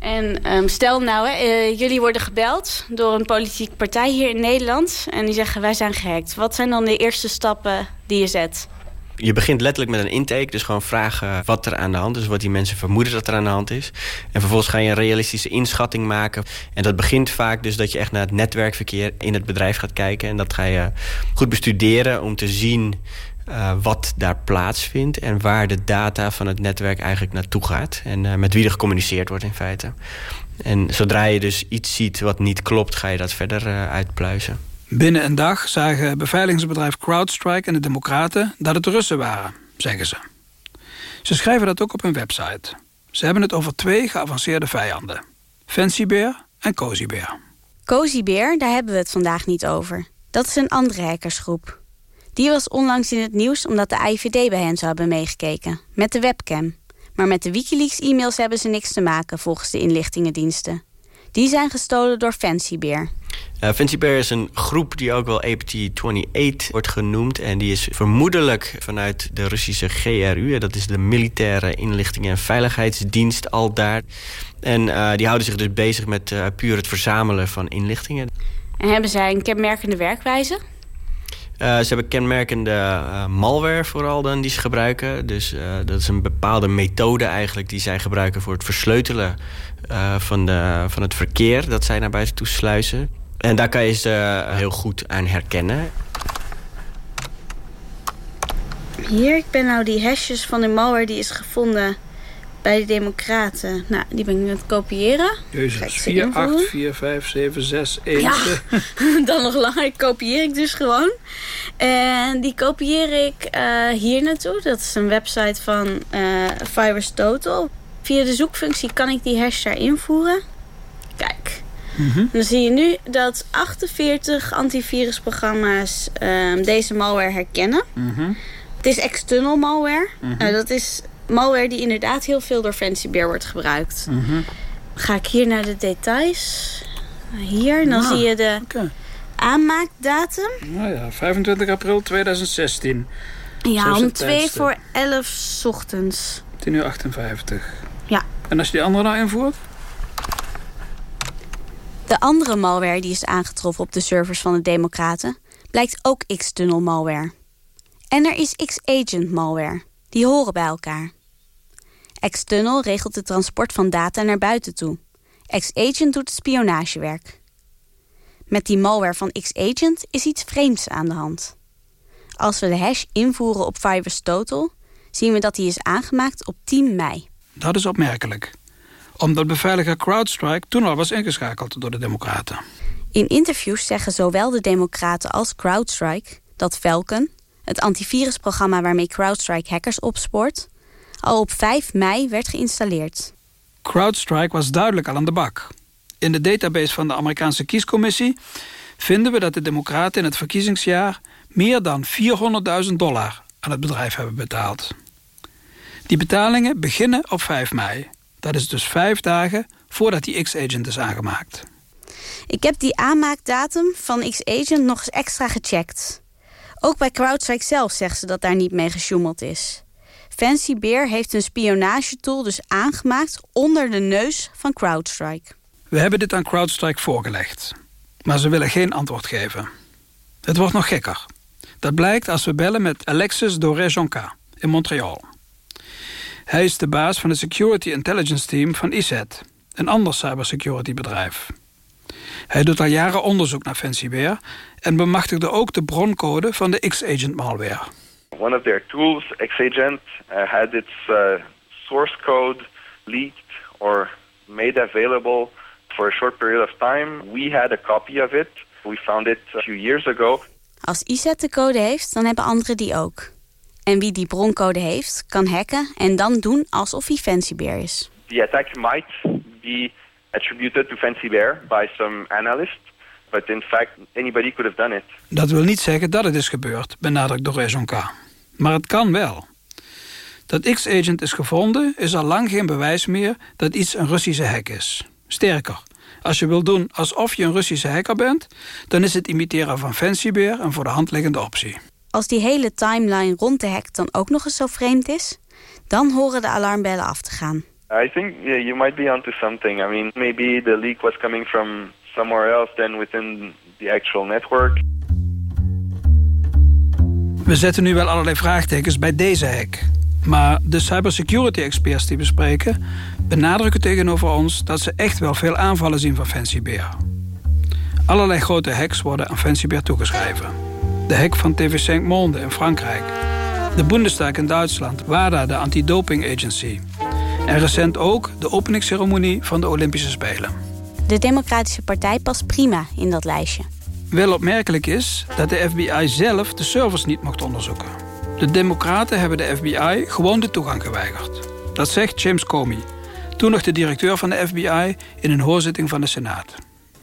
En um, stel nou, uh, jullie worden gebeld door een politieke partij hier in Nederland. En die zeggen wij zijn gehackt. Wat zijn dan de eerste stappen die je zet? Je begint letterlijk met een intake, dus gewoon vragen wat er aan de hand is, wat die mensen vermoeden dat er aan de hand is. En vervolgens ga je een realistische inschatting maken. En dat begint vaak dus dat je echt naar het netwerkverkeer in het bedrijf gaat kijken. En dat ga je goed bestuderen om te zien uh, wat daar plaatsvindt en waar de data van het netwerk eigenlijk naartoe gaat. En uh, met wie er gecommuniceerd wordt in feite. En zodra je dus iets ziet wat niet klopt, ga je dat verder uh, uitpluizen. Binnen een dag zagen beveiligingsbedrijf CrowdStrike en de Democraten dat het Russen waren, zeggen ze. Ze schrijven dat ook op hun website. Ze hebben het over twee geavanceerde vijanden. Fancy Bear en Cozy Bear. Cozy Bear, daar hebben we het vandaag niet over. Dat is een andere hackersgroep. Die was onlangs in het nieuws omdat de IVD bij hen zou hebben meegekeken. Met de webcam. Maar met de Wikileaks-e-mails hebben ze niks te maken volgens de inlichtingendiensten. Die zijn gestolen door Fancy Bear. Uh, Fancy Bear is een groep die ook wel APT-28 wordt genoemd. En die is vermoedelijk vanuit de Russische GRU. Dat is de Militaire Inlichting en Veiligheidsdienst al daar. En uh, die houden zich dus bezig met uh, puur het verzamelen van inlichtingen. En hebben zij een kenmerkende werkwijze? Uh, ze hebben kenmerkende uh, malware vooral dan die ze gebruiken. Dus uh, dat is een bepaalde methode eigenlijk die zij gebruiken voor het versleutelen van, de, van het verkeer dat zij naar buiten toe sluizen. En daar kan je ze heel goed aan herkennen. Hier, ik ben nou die hashes van de malware die is gevonden bij de Democraten. Nou, die ben ik aan het kopiëren. Jezus, 4, 8, 4, 5, 7, 6, 1. Ja, [laughs] dan nog langer kopieer ik dus gewoon. En die kopieer ik uh, hier naartoe. Dat is een website van uh, Virus Total. Via de zoekfunctie kan ik die hash daar invoeren. Kijk. Mm -hmm. Dan zie je nu dat 48 antivirusprogramma's uh, deze malware herkennen. Mm -hmm. Het is external malware. Mm -hmm. dat is malware die inderdaad heel veel door Fancy Bear wordt gebruikt. Mm -hmm. Ga ik hier naar de details. Hier, dan ah, zie je de okay. aanmaakdatum. Nou ja, 25 april 2016. Ja, om 2 voor 11 ochtends. 10 uur 58. Ja. En als je die andere nou invoert? De andere malware die is aangetroffen op de servers van de Democraten... blijkt ook X-Tunnel malware. En er is X-Agent malware. Die horen bij elkaar. External regelt het transport van data naar buiten toe. X-Agent doet het spionagewerk. Met die malware van X-Agent is iets vreemds aan de hand. Als we de hash invoeren op Virus Total... zien we dat die is aangemaakt op 10 mei. Dat is opmerkelijk. Omdat beveiliger CrowdStrike toen al was ingeschakeld door de Democraten. In interviews zeggen zowel de Democraten als CrowdStrike... dat Falcon, het antivirusprogramma waarmee CrowdStrike hackers opspoort al op 5 mei werd geïnstalleerd. CrowdStrike was duidelijk al aan de bak. In de database van de Amerikaanse kiescommissie vinden we dat de Democraten in het verkiezingsjaar meer dan 400.000 dollar aan het bedrijf hebben betaald. Die betalingen beginnen op 5 mei. Dat is dus vijf dagen voordat die X-Agent is aangemaakt. Ik heb die aanmaakdatum van X-Agent nog eens extra gecheckt. Ook bij CrowdStrike zelf zegt ze dat daar niet mee gesjoemeld is. Fancy Bear heeft een spionagetool dus aangemaakt onder de neus van CrowdStrike. We hebben dit aan CrowdStrike voorgelegd. Maar ze willen geen antwoord geven. Het wordt nog gekker. Dat blijkt als we bellen met Alexis Doré-Jonca in Montreal. Hij is de baas van het Security Intelligence Team van ISET, een ander cybersecurity bedrijf. Hij doet al jaren onderzoek naar Fancy Bear en bemachtigde ook de broncode van de X-Agent malware. One of their tools, Xagent, uh, had its uh, source code leaked or made available for a short period of time. We had a copy of it. We found it a few years ago. Als ISET de code heeft, dan hebben anderen die ook. En wie die broncode heeft, kan hacken en dan doen alsof hij Fancy Bear is. The attack might be attributed to Fancy Bear by some analysts. But in fact, anybody could have done it. Dat wil niet zeggen dat het is gebeurd, benadrukt Dorezonka. Maar het kan wel. Dat X-agent is gevonden is al lang geen bewijs meer dat iets een Russische hack is. Sterker, als je wilt doen alsof je een Russische hacker bent... dan is het imiteren van Fancybear een voor de hand liggende optie. Als die hele timeline rond de hack dan ook nog eens zo vreemd is... dan horen de alarmbellen af te gaan. I think yeah, you might be onto something. I mean, maybe the leak was coming from somewhere else than within the actual network. We zetten nu wel allerlei vraagtekens bij deze hack. Maar de cybersecurity experts die we spreken... benadrukken tegenover ons dat ze echt wel veel aanvallen zien van Fancy Bear. Allerlei grote hacks worden aan Fancy Bear toegeschreven. De hack van TV5 Monde in Frankrijk. De Bundestag in Duitsland, WADA, de anti-doping agency. En recent ook de openingsceremonie van de Olympische Spelen. De Democratische Partij past prima in dat lijstje. Wel opmerkelijk is dat de FBI zelf de servers niet mocht onderzoeken. De Democraten hebben de FBI gewoon de toegang geweigerd. Dat zegt James Comey, toen nog de directeur van de FBI in een hoorzitting van de Senaat.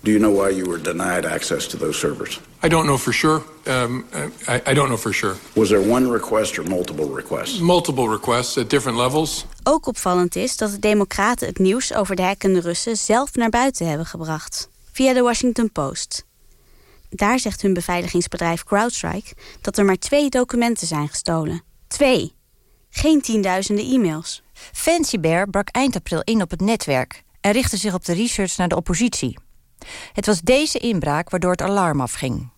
Do you know why you were denied access to those servers? I don't know for sure. Um, I, I don't know for sure. Was there one request or multiple requests? Multiple requests at different levels. Ook opvallend is dat de Democraten het nieuws over de hackende Russen zelf naar buiten hebben gebracht. Via de Washington Post. Daar zegt hun beveiligingsbedrijf CrowdStrike dat er maar twee documenten zijn gestolen. Twee. Geen tienduizenden e-mails. Fancy Bear brak eind april in op het netwerk en richtte zich op de research naar de oppositie. Het was deze inbraak waardoor het alarm afging.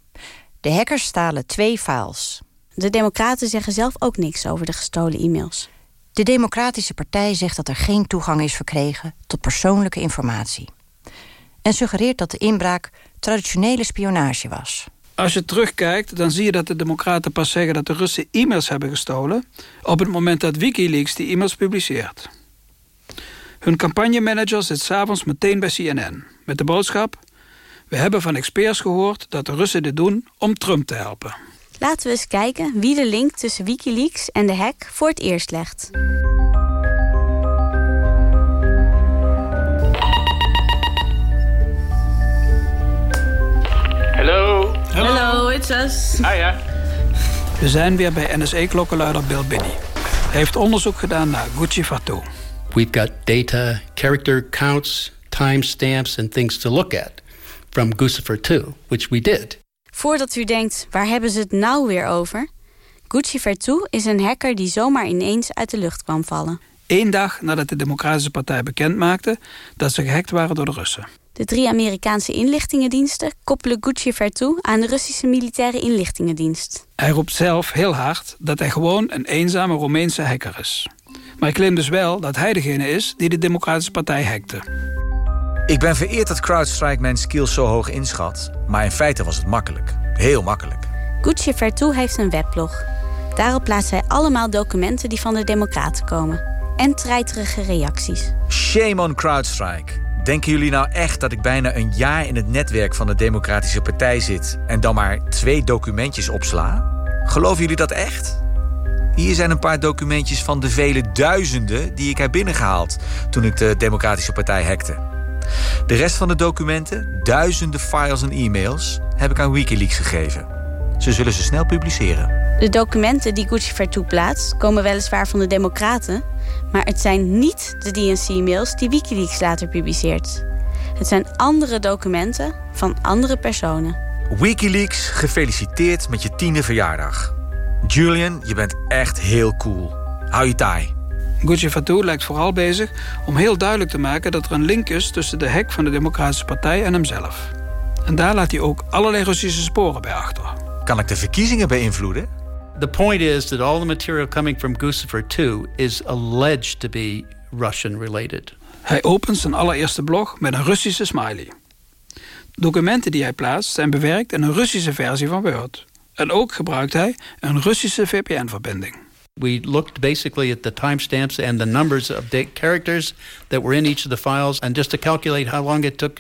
De hackers stalen twee files. De Democraten zeggen zelf ook niks over de gestolen e-mails. De Democratische Partij zegt dat er geen toegang is verkregen tot persoonlijke informatie. En suggereert dat de inbraak traditionele spionage was. Als je terugkijkt, dan zie je dat de democraten pas zeggen... dat de Russen e-mails hebben gestolen... op het moment dat Wikileaks die e-mails publiceert. Hun campagnemanager zit s'avonds meteen bij CNN... met de boodschap... we hebben van experts gehoord dat de Russen dit doen om Trump te helpen. Laten we eens kijken wie de link tussen Wikileaks en de hack voor het eerst legt. Hello. Hello, it's us. Hiya. We zijn weer bij NSE-klokkenluider Bill Binney. Hij heeft onderzoek gedaan naar Gucci Fatou. We've got data, character counts, timestamps and things to look at from Guccifer 2, which we did. Voordat u denkt, waar hebben ze het nou weer over? Gucci Vertu is een hacker die zomaar ineens uit de lucht kwam vallen. Eén dag nadat de Democratische Partij bekendmaakte dat ze gehackt waren door de Russen. De drie Amerikaanse inlichtingendiensten koppelen Gucci Vertu aan de Russische militaire inlichtingendienst. Hij roept zelf heel hard dat hij gewoon een eenzame Roemeense hacker is. Maar hij claimt dus wel dat hij degene is die de Democratische Partij hackte. Ik ben vereerd dat CrowdStrike mijn skills zo hoog inschat, maar in feite was het makkelijk. Heel makkelijk. Gucci Vertu heeft een weblog. Daarop plaatst hij allemaal documenten die van de Democraten komen. En treiterige reacties. Shame on CrowdStrike. Denken jullie nou echt dat ik bijna een jaar in het netwerk van de Democratische Partij zit en dan maar twee documentjes opsla? Geloven jullie dat echt? Hier zijn een paar documentjes van de vele duizenden die ik heb binnengehaald toen ik de Democratische Partij hackte. De rest van de documenten, duizenden files en e-mails, heb ik aan Wikileaks gegeven. Ze zullen ze snel publiceren. De documenten die Gucci Vertu plaatst komen weliswaar van de Democraten, maar het zijn niet de DNC-mails die Wikileaks later publiceert. Het zijn andere documenten van andere personen. Wikileaks, gefeliciteerd met je tiende verjaardag. Julian, je bent echt heel cool. Hou je taai. Gucci Fatou lijkt vooral bezig om heel duidelijk te maken dat er een link is tussen de hack van de Democratische Partij en hemzelf. En daar laat hij ook allerlei Russische sporen bij achter. Kan ik de verkiezingen beïnvloeden? The point is that all the material coming from Guccifer 2 is alleged to be Russian related. Hij opent zijn allereerste blog met een Russische smiley. Documenten die hij plaatst zijn bewerkt in een Russische versie van Word. En ook gebruikt hij een Russische VPN-verbinding. We looked basically at the timestamps and the numbers of the characters that were in each of the files, and just to calculate how long it took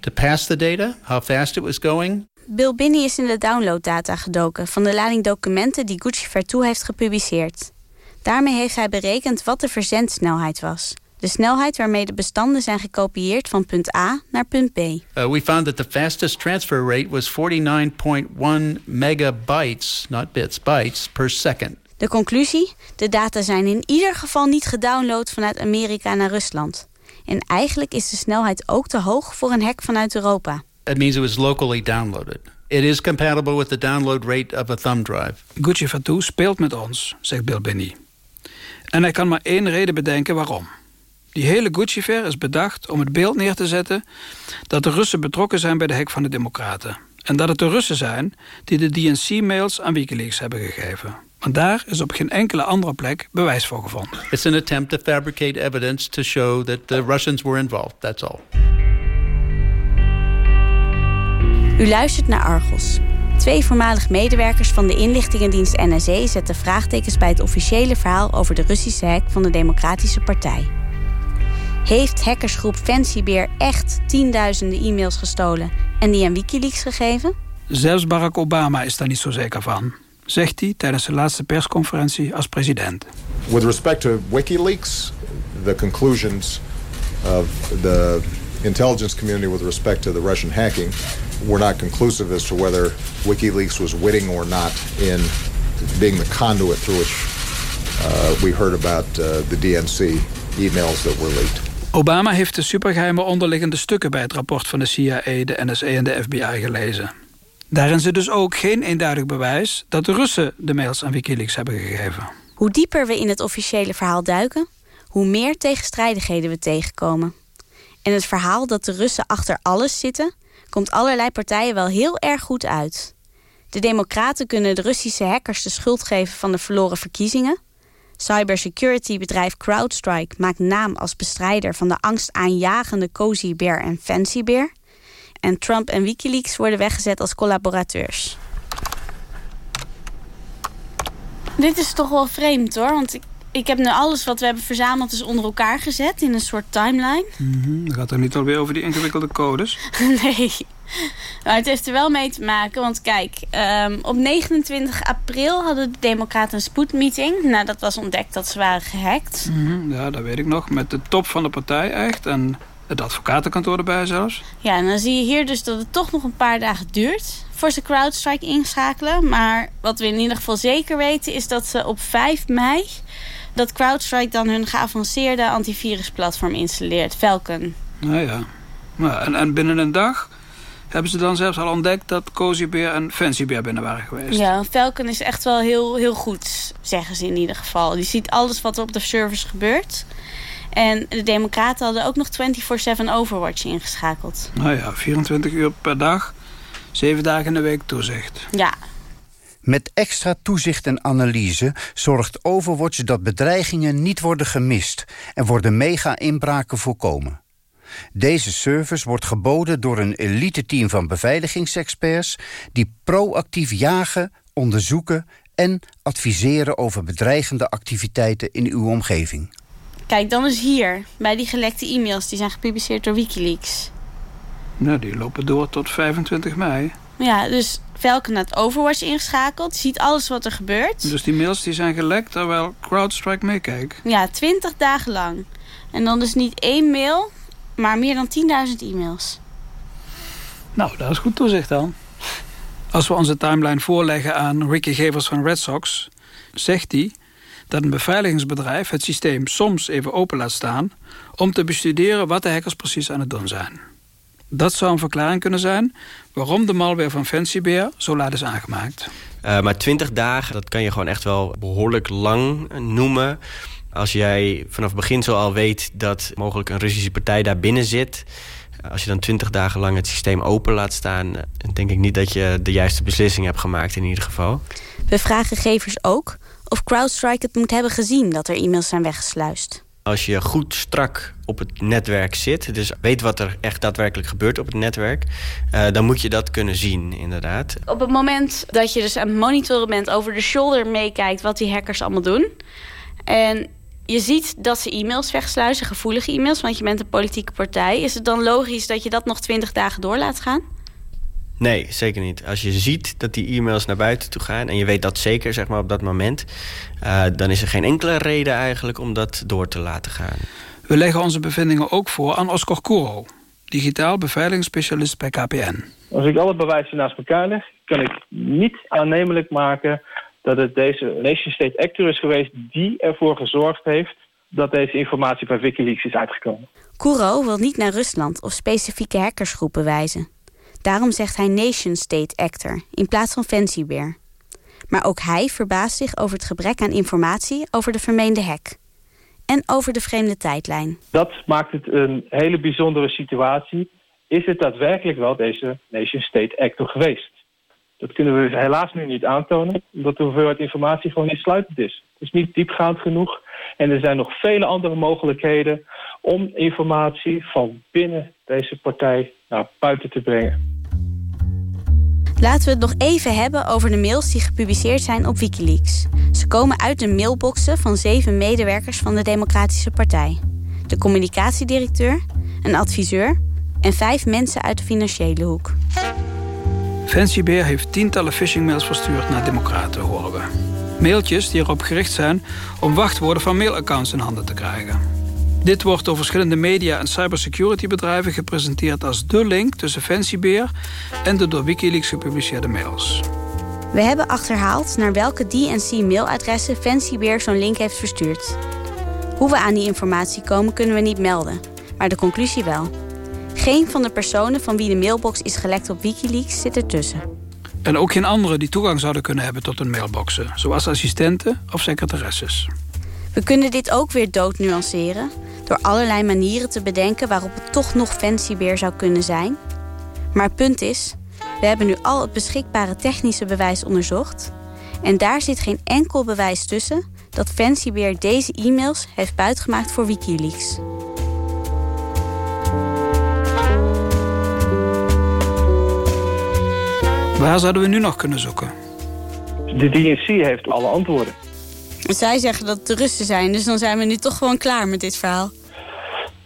to pass the data, how fast it was going. Bill Binney is in de downloaddata gedoken van de lading documenten die Gucci Vertu heeft gepubliceerd. Daarmee heeft hij berekend wat de verzendsnelheid was. De snelheid waarmee de bestanden zijn gekopieerd van punt A naar punt B. Uh, we found that the fastest transfer rate was 49.1 megabytes, not bits, bytes per second. De conclusie? De data zijn in ieder geval niet gedownload vanuit Amerika naar Rusland. En eigenlijk is de snelheid ook te hoog voor een hack vanuit Europa. It means it was locally downloaded. It is compatible with the download rate of a thumb drive. Gucci Fatou speelt met ons, zegt Bill Binney. En hij kan maar één reden bedenken waarom. Die hele Gucci-ver is bedacht om het beeld neer te zetten... dat de Russen betrokken zijn bij de hek van de Democraten. En dat het de Russen zijn die de DNC-mails aan Wikileaks hebben gegeven. Want daar is op geen enkele andere plek bewijs voor gevonden. It's an attempt to fabricate evidence to show that the Russians were involved. That's all. U luistert naar Argos. Twee voormalig medewerkers van de inlichtingendienst NSE zetten vraagtekens bij het officiële verhaal over de Russische hack van de Democratische Partij. Heeft hackersgroep Fancybeer echt tienduizenden e-mails gestolen en die aan Wikileaks gegeven? Zelfs Barack Obama is daar niet zo zeker van, zegt hij tijdens de laatste persconferentie als president. With respect to WikiLeaks, the conclusions of the intelligence community with respect to the Russian hacking were not conclusive as to whether WikiLeaks was witting or not in being the conduit through which uh, we heard about uh, the DNC emails that were leaked. Obama heeft de supergeheime onderliggende stukken bij het rapport van de CIA, de NSA en de FBI gelezen. Daarin zit dus ook geen eenduidig bewijs dat de Russen de mails aan Wikileaks hebben gegeven. Hoe dieper we in het officiële verhaal duiken, hoe meer tegenstrijdigheden we tegenkomen. En het verhaal dat de Russen achter alles zitten, komt allerlei partijen wel heel erg goed uit. De Democraten kunnen de Russische hackers de schuld geven van de verloren verkiezingen. Cybersecurity bedrijf CrowdStrike maakt naam als bestrijder van de angstaanjagende Cozy Bear en Fancy Bear. En Trump en Wikileaks worden weggezet als collaborateurs. Dit is toch wel vreemd hoor, want ik, ik heb nu alles wat we hebben verzameld is onder elkaar gezet in een soort timeline. Mm -hmm. gaat er niet alweer over die ingewikkelde codes? [laughs] nee. Maar het heeft er wel mee te maken, want kijk, um, op 29 april hadden de Democraten een spoedmeeting. Nou, dat was ontdekt dat ze waren gehackt. Mm -hmm. Ja, dat weet ik nog. Met de top van de partij echt. En het advocatenkantoor erbij zelfs. Ja, en dan zie je hier dus dat het toch nog een paar dagen duurt voor ze CrowdStrike inschakelen. Maar wat we in ieder geval zeker weten is dat ze op 5 mei... dat CrowdStrike dan hun geavanceerde antivirusplatform installeert, Falcon. Nou ja, nou, en, en binnen een dag hebben ze dan zelfs al ontdekt dat Cozy Bear en Fancy Bear binnen waren geweest. Ja, Falcon is echt wel heel, heel goed, zeggen ze in ieder geval. Die ziet alles wat er op de servers gebeurt. En de democraten hadden ook nog 24-7 Overwatch ingeschakeld. Nou ja, 24 uur per dag, 7 dagen in de week toezicht. Ja. Met extra toezicht en analyse zorgt Overwatch dat bedreigingen niet worden gemist... en worden mega-inbraken voorkomen. Deze service wordt geboden door een elite-team van beveiligingsexperts... die proactief jagen, onderzoeken en adviseren over bedreigende activiteiten in uw omgeving. Kijk, dan is hier, bij die gelekte e-mails... die zijn gepubliceerd door Wikileaks. Nou, die lopen door tot 25 mei. Ja, dus Falcon had Overwatch ingeschakeld. Ziet alles wat er gebeurt. Dus die mails die zijn gelekt terwijl CrowdStrike meekijkt? Ja, 20 dagen lang. En dan dus niet één mail, maar meer dan 10.000 e-mails. Nou, dat is goed toezicht dan. Als we onze timeline voorleggen aan Ricky Gevers van Red Sox... zegt hij dat een beveiligingsbedrijf het systeem soms even open laat staan... om te bestuderen wat de hackers precies aan het doen zijn. Dat zou een verklaring kunnen zijn waarom de malware van Fancy Bear zo laat is aangemaakt. Uh, maar 20 dagen, dat kan je gewoon echt wel behoorlijk lang noemen. Als jij vanaf het begin zo al weet dat mogelijk een Russische partij daar binnen zit... als je dan 20 dagen lang het systeem open laat staan... denk ik niet dat je de juiste beslissing hebt gemaakt in ieder geval. We vragen gevers ook of CrowdStrike het moet hebben gezien dat er e-mails zijn weggesluist. Als je goed strak op het netwerk zit, dus weet wat er echt daadwerkelijk gebeurt op het netwerk, uh, dan moet je dat kunnen zien, inderdaad. Op het moment dat je dus aan het monitoren bent, over de shoulder meekijkt wat die hackers allemaal doen. En je ziet dat ze e-mails wegsluizen, gevoelige e-mails, want je bent een politieke partij. Is het dan logisch dat je dat nog twintig dagen door laat gaan? Nee, zeker niet. Als je ziet dat die e-mails naar buiten toe gaan... en je weet dat zeker zeg maar, op dat moment... Uh, dan is er geen enkele reden eigenlijk om dat door te laten gaan. We leggen onze bevindingen ook voor aan Oscar Kouro, digitaal beveiligingsspecialist bij KPN. Als ik alle bewijzen naast elkaar leg, kan ik niet aannemelijk maken dat het deze nation state actor is geweest die ervoor gezorgd heeft dat deze informatie bij Wikileaks is uitgekomen. Kouro wil niet naar Rusland of specifieke hackersgroepen wijzen. Daarom zegt hij nation state actor in plaats van fancy bear. Maar ook hij verbaast zich over het gebrek aan informatie over de vermeende hack. En over de vreemde tijdlijn. Dat maakt het een hele bijzondere situatie. Is het daadwerkelijk wel deze nation state actor geweest? Dat kunnen we helaas nu niet aantonen, omdat de hoeveelheid informatie gewoon niet sluitend is. Het is niet diepgaand genoeg en er zijn nog vele andere mogelijkheden om informatie van binnen deze partij naar buiten te brengen. Laten we het nog even hebben over de mails die gepubliceerd zijn op Wikileaks. Ze komen uit de mailboxen van zeven medewerkers van de Democratische Partij. De communicatiedirecteur, een adviseur en vijf mensen uit de financiële hoek. Fancy Bear heeft tientallen phishingmails verstuurd naar democraten, horen we. Mailtjes die erop gericht zijn om wachtwoorden van mailaccounts in handen te krijgen. Dit wordt door verschillende media en cybersecurity bedrijven gepresenteerd als de link tussen Fancy Bear en de door Wikileaks gepubliceerde mails. We hebben achterhaald naar welke DNC-mailadressen Fancy Bear zo'n link heeft verstuurd. Hoe we aan die informatie komen kunnen we niet melden, maar de conclusie wel. Geen van de personen van wie de mailbox is gelekt op Wikileaks zit ertussen. En ook geen anderen die toegang zouden kunnen hebben tot hun mailboxen, zoals assistenten of secretaresses. We kunnen dit ook weer dood nuanceren door allerlei manieren te bedenken waarop het toch nog fancy weer zou kunnen zijn. Maar het punt is, we hebben nu al het beschikbare technische bewijs onderzocht en daar zit geen enkel bewijs tussen dat Fancy Bear deze e-mails heeft buitgemaakt voor Wikileaks. Waar zouden we nu nog kunnen zoeken? De DNC heeft alle antwoorden. Zij zeggen dat het de Russen zijn, dus dan zijn we nu toch gewoon klaar met dit verhaal.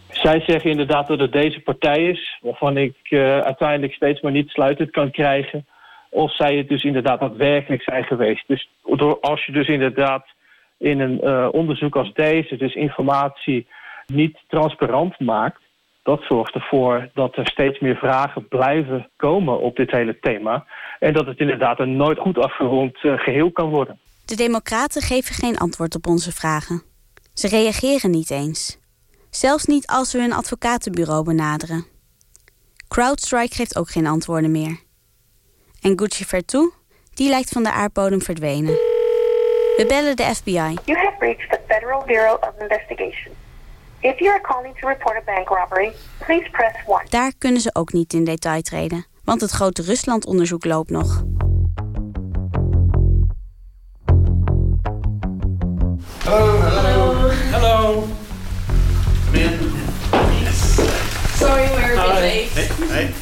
Zij zeggen inderdaad dat het deze partij is, waarvan ik uh, uiteindelijk steeds maar niet sluitend kan krijgen. Of zij het dus inderdaad daadwerkelijk zijn geweest. Dus als je dus inderdaad in een uh, onderzoek als deze dus informatie niet transparant maakt, dat zorgt ervoor dat er steeds meer vragen blijven komen op dit hele thema. En dat het inderdaad een nooit goed afgerond uh, geheel kan worden. De Democraten geven geen antwoord op onze vragen. Ze reageren niet eens. Zelfs niet als we hun advocatenbureau benaderen. CrowdStrike geeft ook geen antwoorden meer. En Gucci Vertu, die lijkt van de aardbodem verdwenen. We bellen de FBI. You have reached the Federal Bureau of Investigation. If you are calling to report a bank robbery, please press 1. Daar kunnen ze ook niet in detail treden, want het grote Rusland-onderzoek loopt nog. Hallo, hallo. Hallo. Sorry, we're a bit late.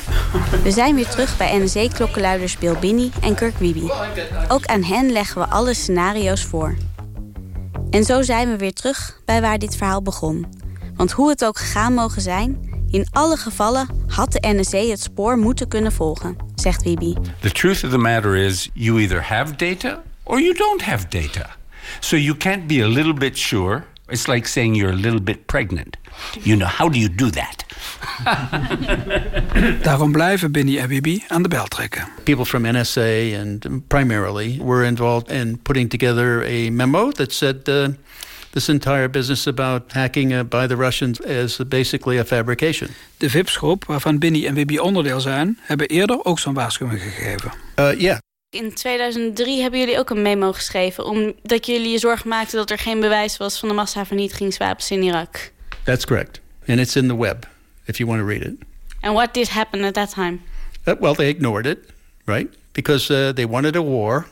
We zijn weer terug bij NEC-klokkenluiders Bill Binney en Kirk Wiebe. Ook aan hen leggen we alle scenario's voor. En zo zijn we weer terug bij waar dit verhaal begon. Want hoe het ook gegaan mogen zijn, in alle gevallen had de NSA het spoor moeten kunnen volgen, zegt Wiebe. The truth of the matter is you either have data or you don't have data. So you can't be a little bit sure. It's like saying you're a little bit pregnant. You know, how do you do that? [laughs] Daarom blijven Binny en Bibi aan de bel trekken. People from NSA and primarily were involved in putting together a memo that said uh, this entire business about hacking uh, by the Russians is basically a fabrication. De VIPS-groep, waarvan Binny en Bibi onderdeel zijn, hebben eerder ook zo'n waarschuwing gegeven. Uh, yeah. In 2003 hebben jullie ook een memo geschreven... omdat jullie je zorgen maakten dat er geen bewijs was... van de massavernietigingswapens in Irak. That's correct. And it's in the web, if you want to read it. And what did happen at that time? Uh, well, they ignored it, right? Because uh, they wanted a war.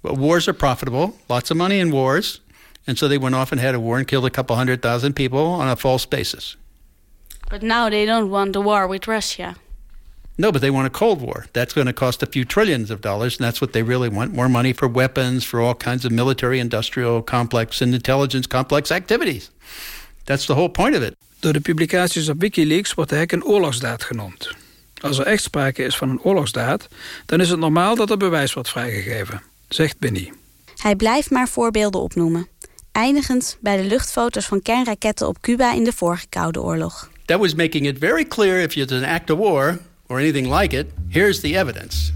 Wars are profitable, lots of money in wars. And so they went off and had a war and killed a couple hundred thousand people on a false basis. But now they don't want a war with Russia. No, but they want a Cold War. That's going to cost a few trillions of dollars, and that's what they really want more money for weapons, for all kinds of military, industrial, complex, and intelligence complex activities. That's the whole point of it. Door de publicaties op Wikileaks wordt de hack een oorlogsdaad genoemd. Als er echt sprake is van een oorlogsdaad, dan is het normaal dat er bewijs wordt vrijgegeven, zegt Binny. Hij blijft maar voorbeelden opnoemen. eindigend bij de luchtfoto's van kernraketten op Cuba in de vorige Koude Oorlog. That was making it very clear if it's an act of war or anything like it, here's the evidence.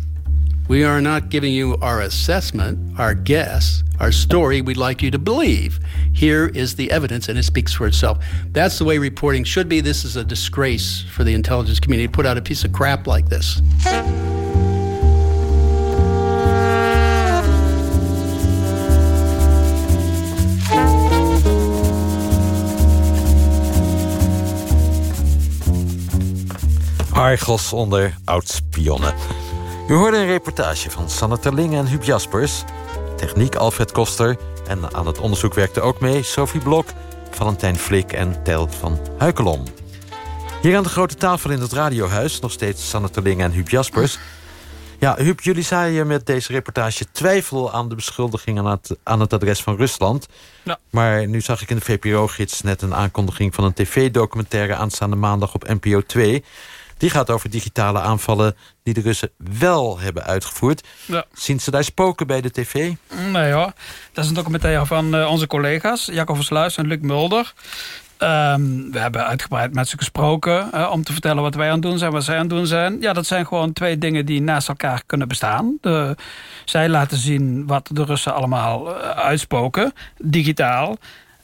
We are not giving you our assessment, our guess, our story we'd like you to believe. Here is the evidence, and it speaks for itself. That's the way reporting should be. This is a disgrace for the intelligence community to put out a piece of crap like this. Argos onder oudspionnen. U hoorde een reportage van Sanne Terling en Huub Jaspers. Techniek Alfred Koster. En aan het onderzoek werkte ook mee Sophie Blok, Valentijn Flik en Tel van Huikelom. Hier aan de grote tafel in het radiohuis nog steeds Sanne Terling en Huub Jaspers. Ja, Huub, jullie zaaien met deze reportage twijfel aan de beschuldiging aan het, aan het adres van Rusland. Ja. Maar nu zag ik in de VPRO-gids net een aankondiging van een tv-documentaire aanstaande maandag op NPO 2. Die gaat over digitale aanvallen die de Russen wel hebben uitgevoerd. Ja. Zien ze daar spoken bij de tv? Nee hoor. Dat is een documentaire van uh, onze collega's, Jacob Versluis en Luc Mulder. Um, we hebben uitgebreid met ze gesproken uh, om te vertellen wat wij aan het doen zijn, wat zij aan het doen zijn. Ja, dat zijn gewoon twee dingen die naast elkaar kunnen bestaan. De, zij laten zien wat de Russen allemaal uh, uitspoken, digitaal.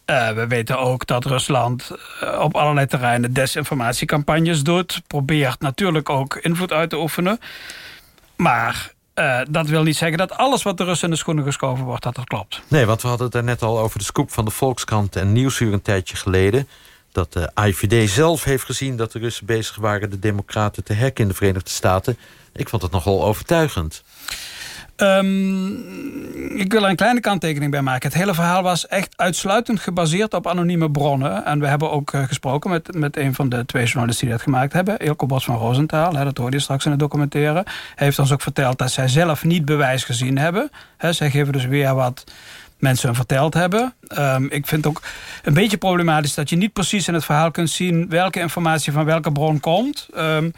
Uh, we weten ook dat Rusland uh, op allerlei terreinen desinformatiecampagnes doet. Probeert natuurlijk ook invloed uit te oefenen. Maar uh, dat wil niet zeggen dat alles wat de Russen in de schoenen geschoven wordt, dat dat klopt. Nee, want we hadden het net al over de scoop van de Volkskrant en Nieuwsuur een tijdje geleden. Dat de IVD zelf heeft gezien dat de Russen bezig waren de democraten te hacken in de Verenigde Staten. Ik vond het nogal overtuigend. Um, ik wil er een kleine kanttekening bij maken. Het hele verhaal was echt uitsluitend gebaseerd op anonieme bronnen. En we hebben ook uh, gesproken met, met een van de twee journalisten die dat gemaakt hebben. Ilko Bos van Roosentaal, hè, dat hoorde je straks in het documentaire. Hij heeft ons ook verteld dat zij zelf niet bewijs gezien hebben. Hè, zij geven dus weer wat mensen hun verteld hebben. Um, ik vind ook een beetje problematisch dat je niet precies in het verhaal kunt zien welke informatie van welke bron komt. Um,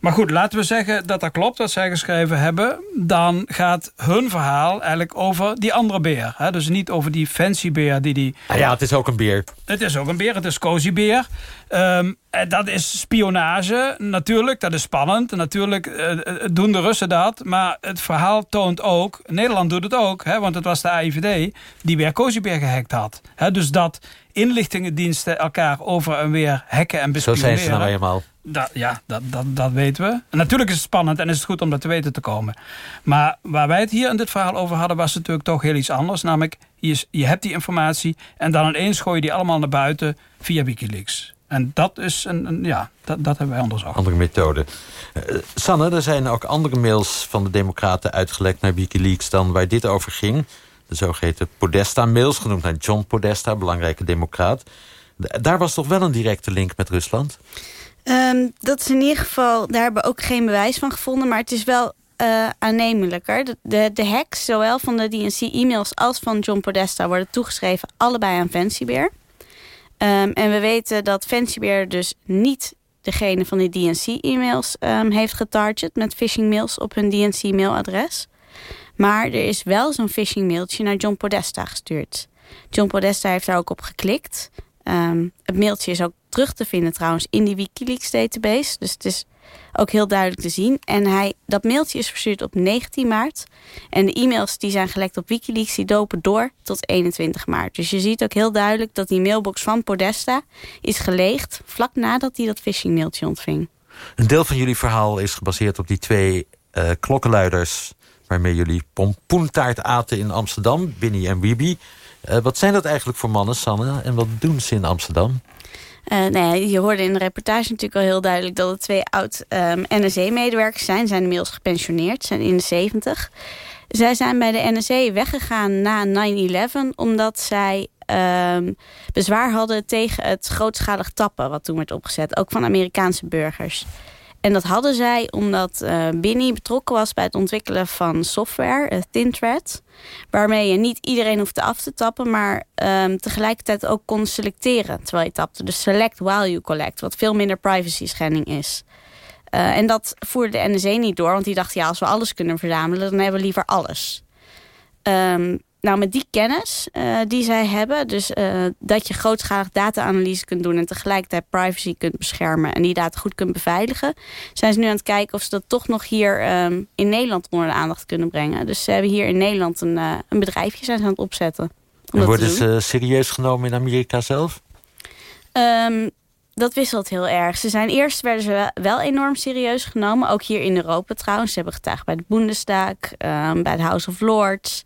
maar goed, laten we zeggen dat dat klopt wat zij geschreven hebben. Dan gaat hun verhaal eigenlijk over die andere beer. Hè? Dus niet over die fancy beer die die... Ah ja, het is ook een beer. Het is ook een beer, het is cozy beer. Um, dat is spionage, natuurlijk, dat is spannend. Natuurlijk uh, doen de Russen dat. Maar het verhaal toont ook, Nederland doet het ook... Hè, want het was de AIVD die weer Kozibeer gehackt had. Hè, dus dat inlichtingendiensten elkaar over en weer hacken en bespioneren... Zo zijn ze nou eenmaal. Dat, ja, dat, dat, dat weten we. En natuurlijk is het spannend en is het goed om dat te weten te komen. Maar waar wij het hier in dit verhaal over hadden... was natuurlijk toch heel iets anders. Namelijk, je, je hebt die informatie... en dan ineens gooi je die allemaal naar buiten via Wikileaks. En dat is een, een ja, dat, dat hebben wij onderzocht. Andere methode. Uh, Sanne, er zijn ook andere mails van de Democraten uitgelekt naar Wikileaks dan waar dit over ging. De zogeheten Podesta-mails, genoemd naar John Podesta, belangrijke democraat. Daar was toch wel een directe link met Rusland? Um, dat is in ieder geval, daar hebben we ook geen bewijs van gevonden, maar het is wel uh, aannemelijker. De, de, de hacks, zowel van de DNC-e-mails als van John Podesta, worden toegeschreven allebei aan Fancy Bear. Um, en we weten dat Fancybear dus niet degene van die DNC-e-mails um, heeft getarget... met phishing-mails op hun DNC-mailadres. Maar er is wel zo'n phishing-mailtje naar John Podesta gestuurd. John Podesta heeft daar ook op geklikt. Um, het mailtje is ook terug te vinden trouwens in die Wikileaks-database. Dus het is ook heel duidelijk te zien. En hij, dat mailtje is verstuurd op 19 maart. En de e-mails die zijn gelekt op Wikileaks... die dopen door tot 21 maart. Dus je ziet ook heel duidelijk dat die mailbox van Podesta... is geleegd vlak nadat hij dat phishing mailtje ontving. Een deel van jullie verhaal is gebaseerd op die twee uh, klokkenluiders... waarmee jullie pompoentaart aten in Amsterdam, Binny en Wibi. Uh, wat zijn dat eigenlijk voor mannen, Sanne? En wat doen ze in Amsterdam? Uh, nou je hoorde in de reportage natuurlijk al heel duidelijk... dat het twee oud um, NSE-medewerkers zijn. Zijn inmiddels gepensioneerd, zijn in de 70. Zij zijn bij de NSE weggegaan na 9-11... omdat zij um, bezwaar hadden tegen het grootschalig tappen... wat toen werd opgezet, ook van Amerikaanse burgers. En dat hadden zij omdat uh, Binny betrokken was bij het ontwikkelen van software, uh, ThinThread. Waarmee je niet iedereen hoefde af te tappen, maar um, tegelijkertijd ook kon selecteren terwijl je tapte. Dus select while you collect, wat veel minder privacy schending is. Uh, en dat voerde de NSA niet door, want die dacht, ja, als we alles kunnen verzamelen, dan hebben we liever alles. Um, nou, met die kennis uh, die zij hebben, dus uh, dat je grootschalig data-analyse kunt doen en tegelijkertijd privacy kunt beschermen en die data goed kunt beveiligen, zijn ze nu aan het kijken of ze dat toch nog hier um, in Nederland onder de aandacht kunnen brengen. Dus ze hebben hier in Nederland een, uh, een bedrijfje zijn ze aan het opzetten. En worden ze serieus genomen in Amerika zelf? Um, dat wisselt heel erg. Ze zijn eerst werden ze wel enorm serieus genomen. Ook hier in Europa trouwens. Ze hebben getuigd bij de Bundestag, um, bij de House of Lords.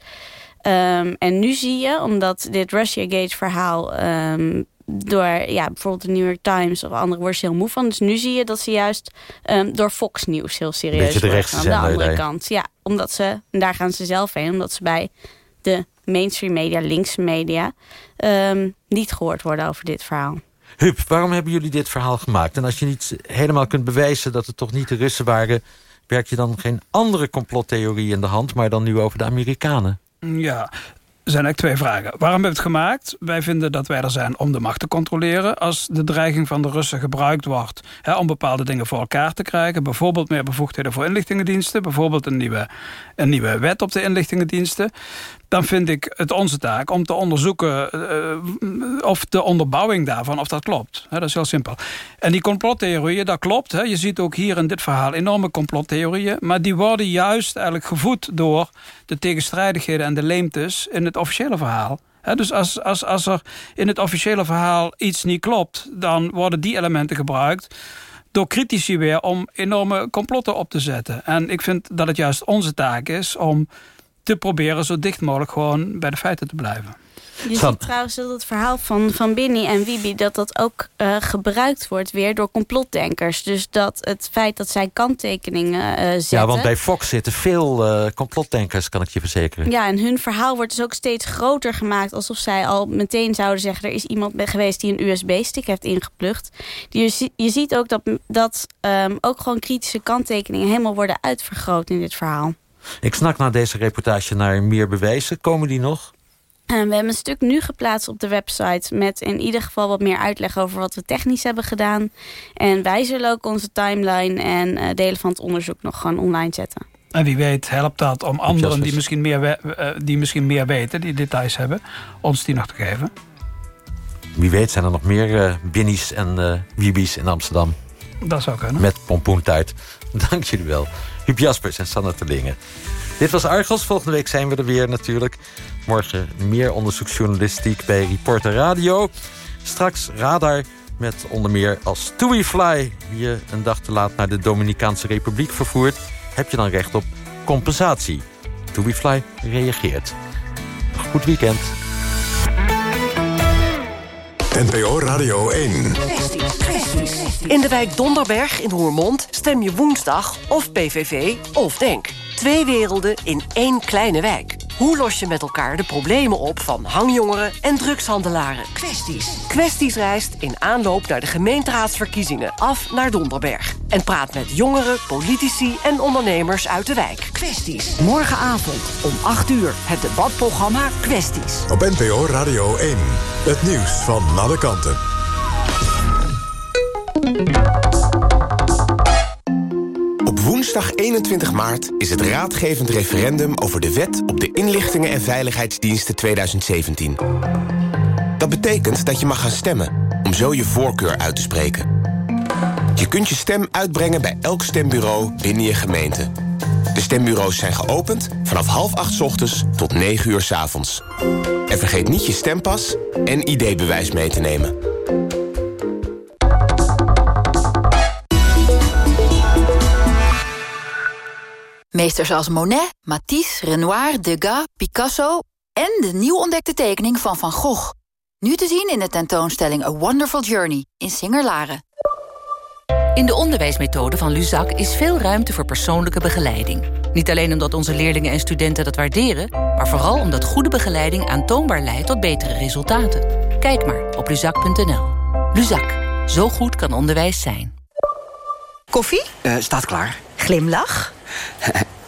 Um, en nu zie je, omdat dit Russia Gate verhaal... Um, door ja, bijvoorbeeld de New York Times of andere worden ze heel moe van. Dus nu zie je dat ze juist door Fox News heel serieus worden. Aan de andere kant. Ja, omdat ze, en daar gaan ze zelf heen, omdat ze bij de mainstream media, linkse media, niet gehoord worden over dit verhaal. Huub, waarom hebben jullie dit verhaal gemaakt? En als je niet helemaal kunt bewijzen dat het toch niet de Russen waren... werk je dan geen andere complottheorie in de hand... maar dan nu over de Amerikanen? Ja, zijn eigenlijk twee vragen. Waarom hebben we het gemaakt? Wij vinden dat wij er zijn om de macht te controleren. Als de dreiging van de Russen gebruikt wordt... Hè, om bepaalde dingen voor elkaar te krijgen... bijvoorbeeld meer bevoegdheden voor inlichtingendiensten... bijvoorbeeld een nieuwe, een nieuwe wet op de inlichtingendiensten dan vind ik het onze taak om te onderzoeken uh, of de onderbouwing daarvan, of dat klopt. dat is heel simpel. En die complottheorieën, dat klopt. Je ziet ook hier in dit verhaal enorme complottheorieën, maar die worden juist eigenlijk gevoed door de tegenstrijdigheden en de leemtes in het officiële verhaal. dus als, als, als er in het officiële verhaal iets niet klopt, dan worden die elementen gebruikt door critici weer om enorme complotten op te zetten. En ik vind dat het juist onze taak is om te proberen zo dicht mogelijk gewoon bij de feiten te blijven. Je ziet trouwens dat het verhaal van, van Binny en Wibi... dat dat ook uh, gebruikt wordt weer door complotdenkers. Dus dat het feit dat zij kanttekeningen uh, zetten... Ja, want bij Fox zitten veel uh, complotdenkers, kan ik je verzekeren. Ja, en hun verhaal wordt dus ook steeds groter gemaakt... alsof zij al meteen zouden zeggen... er is iemand geweest die een USB-stick heeft ingeplucht. Je, je ziet ook dat, dat um, ook gewoon kritische kanttekeningen... helemaal worden uitvergroot in dit verhaal. Ik snak na deze reportage naar meer bewijzen. Komen die nog? En we hebben een stuk nu geplaatst op de website... met in ieder geval wat meer uitleg over wat we technisch hebben gedaan. En wij zullen ook onze timeline en uh, delen van het onderzoek nog gewoon online zetten. En wie weet helpt dat om anderen die misschien meer, uh, die misschien meer weten... die details hebben, ons die nog te geven. Wie weet zijn er nog meer uh, binnies en uh, wiebies in Amsterdam. Dat zou kunnen. Met pompoentuit. [laughs] Dank jullie wel. Huub Jaspers en Sanne Terlingen. Dit was Argos. Volgende week zijn we er weer natuurlijk. Morgen meer onderzoeksjournalistiek bij Reporter Radio. Straks Radar met onder meer als TUI Fly... wie je een dag te laat naar de Dominicaanse Republiek vervoert... heb je dan recht op compensatie. TUI Fly reageert. Goed weekend. NPO Radio 1. In de wijk Donderberg in Roermond stem je woensdag of PVV of DENK. Twee werelden in één kleine wijk. Hoe los je met elkaar de problemen op van hangjongeren en drugshandelaren? Kwesties. Kwesties reist in aanloop naar de gemeenteraadsverkiezingen af naar Donderberg. En praat met jongeren, politici en ondernemers uit de wijk. Kwesties. Morgenavond om 8 uur het debatprogramma Kwesties. Op NPO Radio 1. Het nieuws van alle kanten. Woensdag 21 maart is het raadgevend referendum over de wet op de inlichtingen en veiligheidsdiensten 2017. Dat betekent dat je mag gaan stemmen, om zo je voorkeur uit te spreken. Je kunt je stem uitbrengen bij elk stembureau binnen je gemeente. De stembureaus zijn geopend vanaf half acht ochtends tot 9 uur s avonds. En vergeet niet je stempas en ID-bewijs mee te nemen. Meesters als Monet, Matisse, Renoir, Degas, Picasso... en de nieuw ontdekte tekening van Van Gogh. Nu te zien in de tentoonstelling A Wonderful Journey in Singer-Laren. In de onderwijsmethode van Luzak is veel ruimte voor persoonlijke begeleiding. Niet alleen omdat onze leerlingen en studenten dat waarderen... maar vooral omdat goede begeleiding aantoonbaar leidt tot betere resultaten. Kijk maar op luzak.nl. Luzak. Zo goed kan onderwijs zijn. Koffie? Uh, staat klaar. Glimlach? [laughs]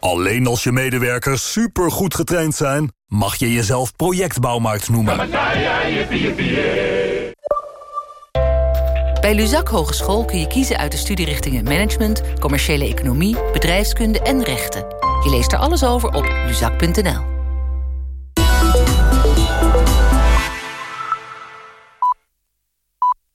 Alleen als je medewerkers supergoed getraind zijn... mag je jezelf projectbouwmarkt noemen. Bij Luzak Hogeschool kun je kiezen uit de studierichtingen Management... Commerciële Economie, Bedrijfskunde en Rechten. Je leest er alles over op luzak.nl.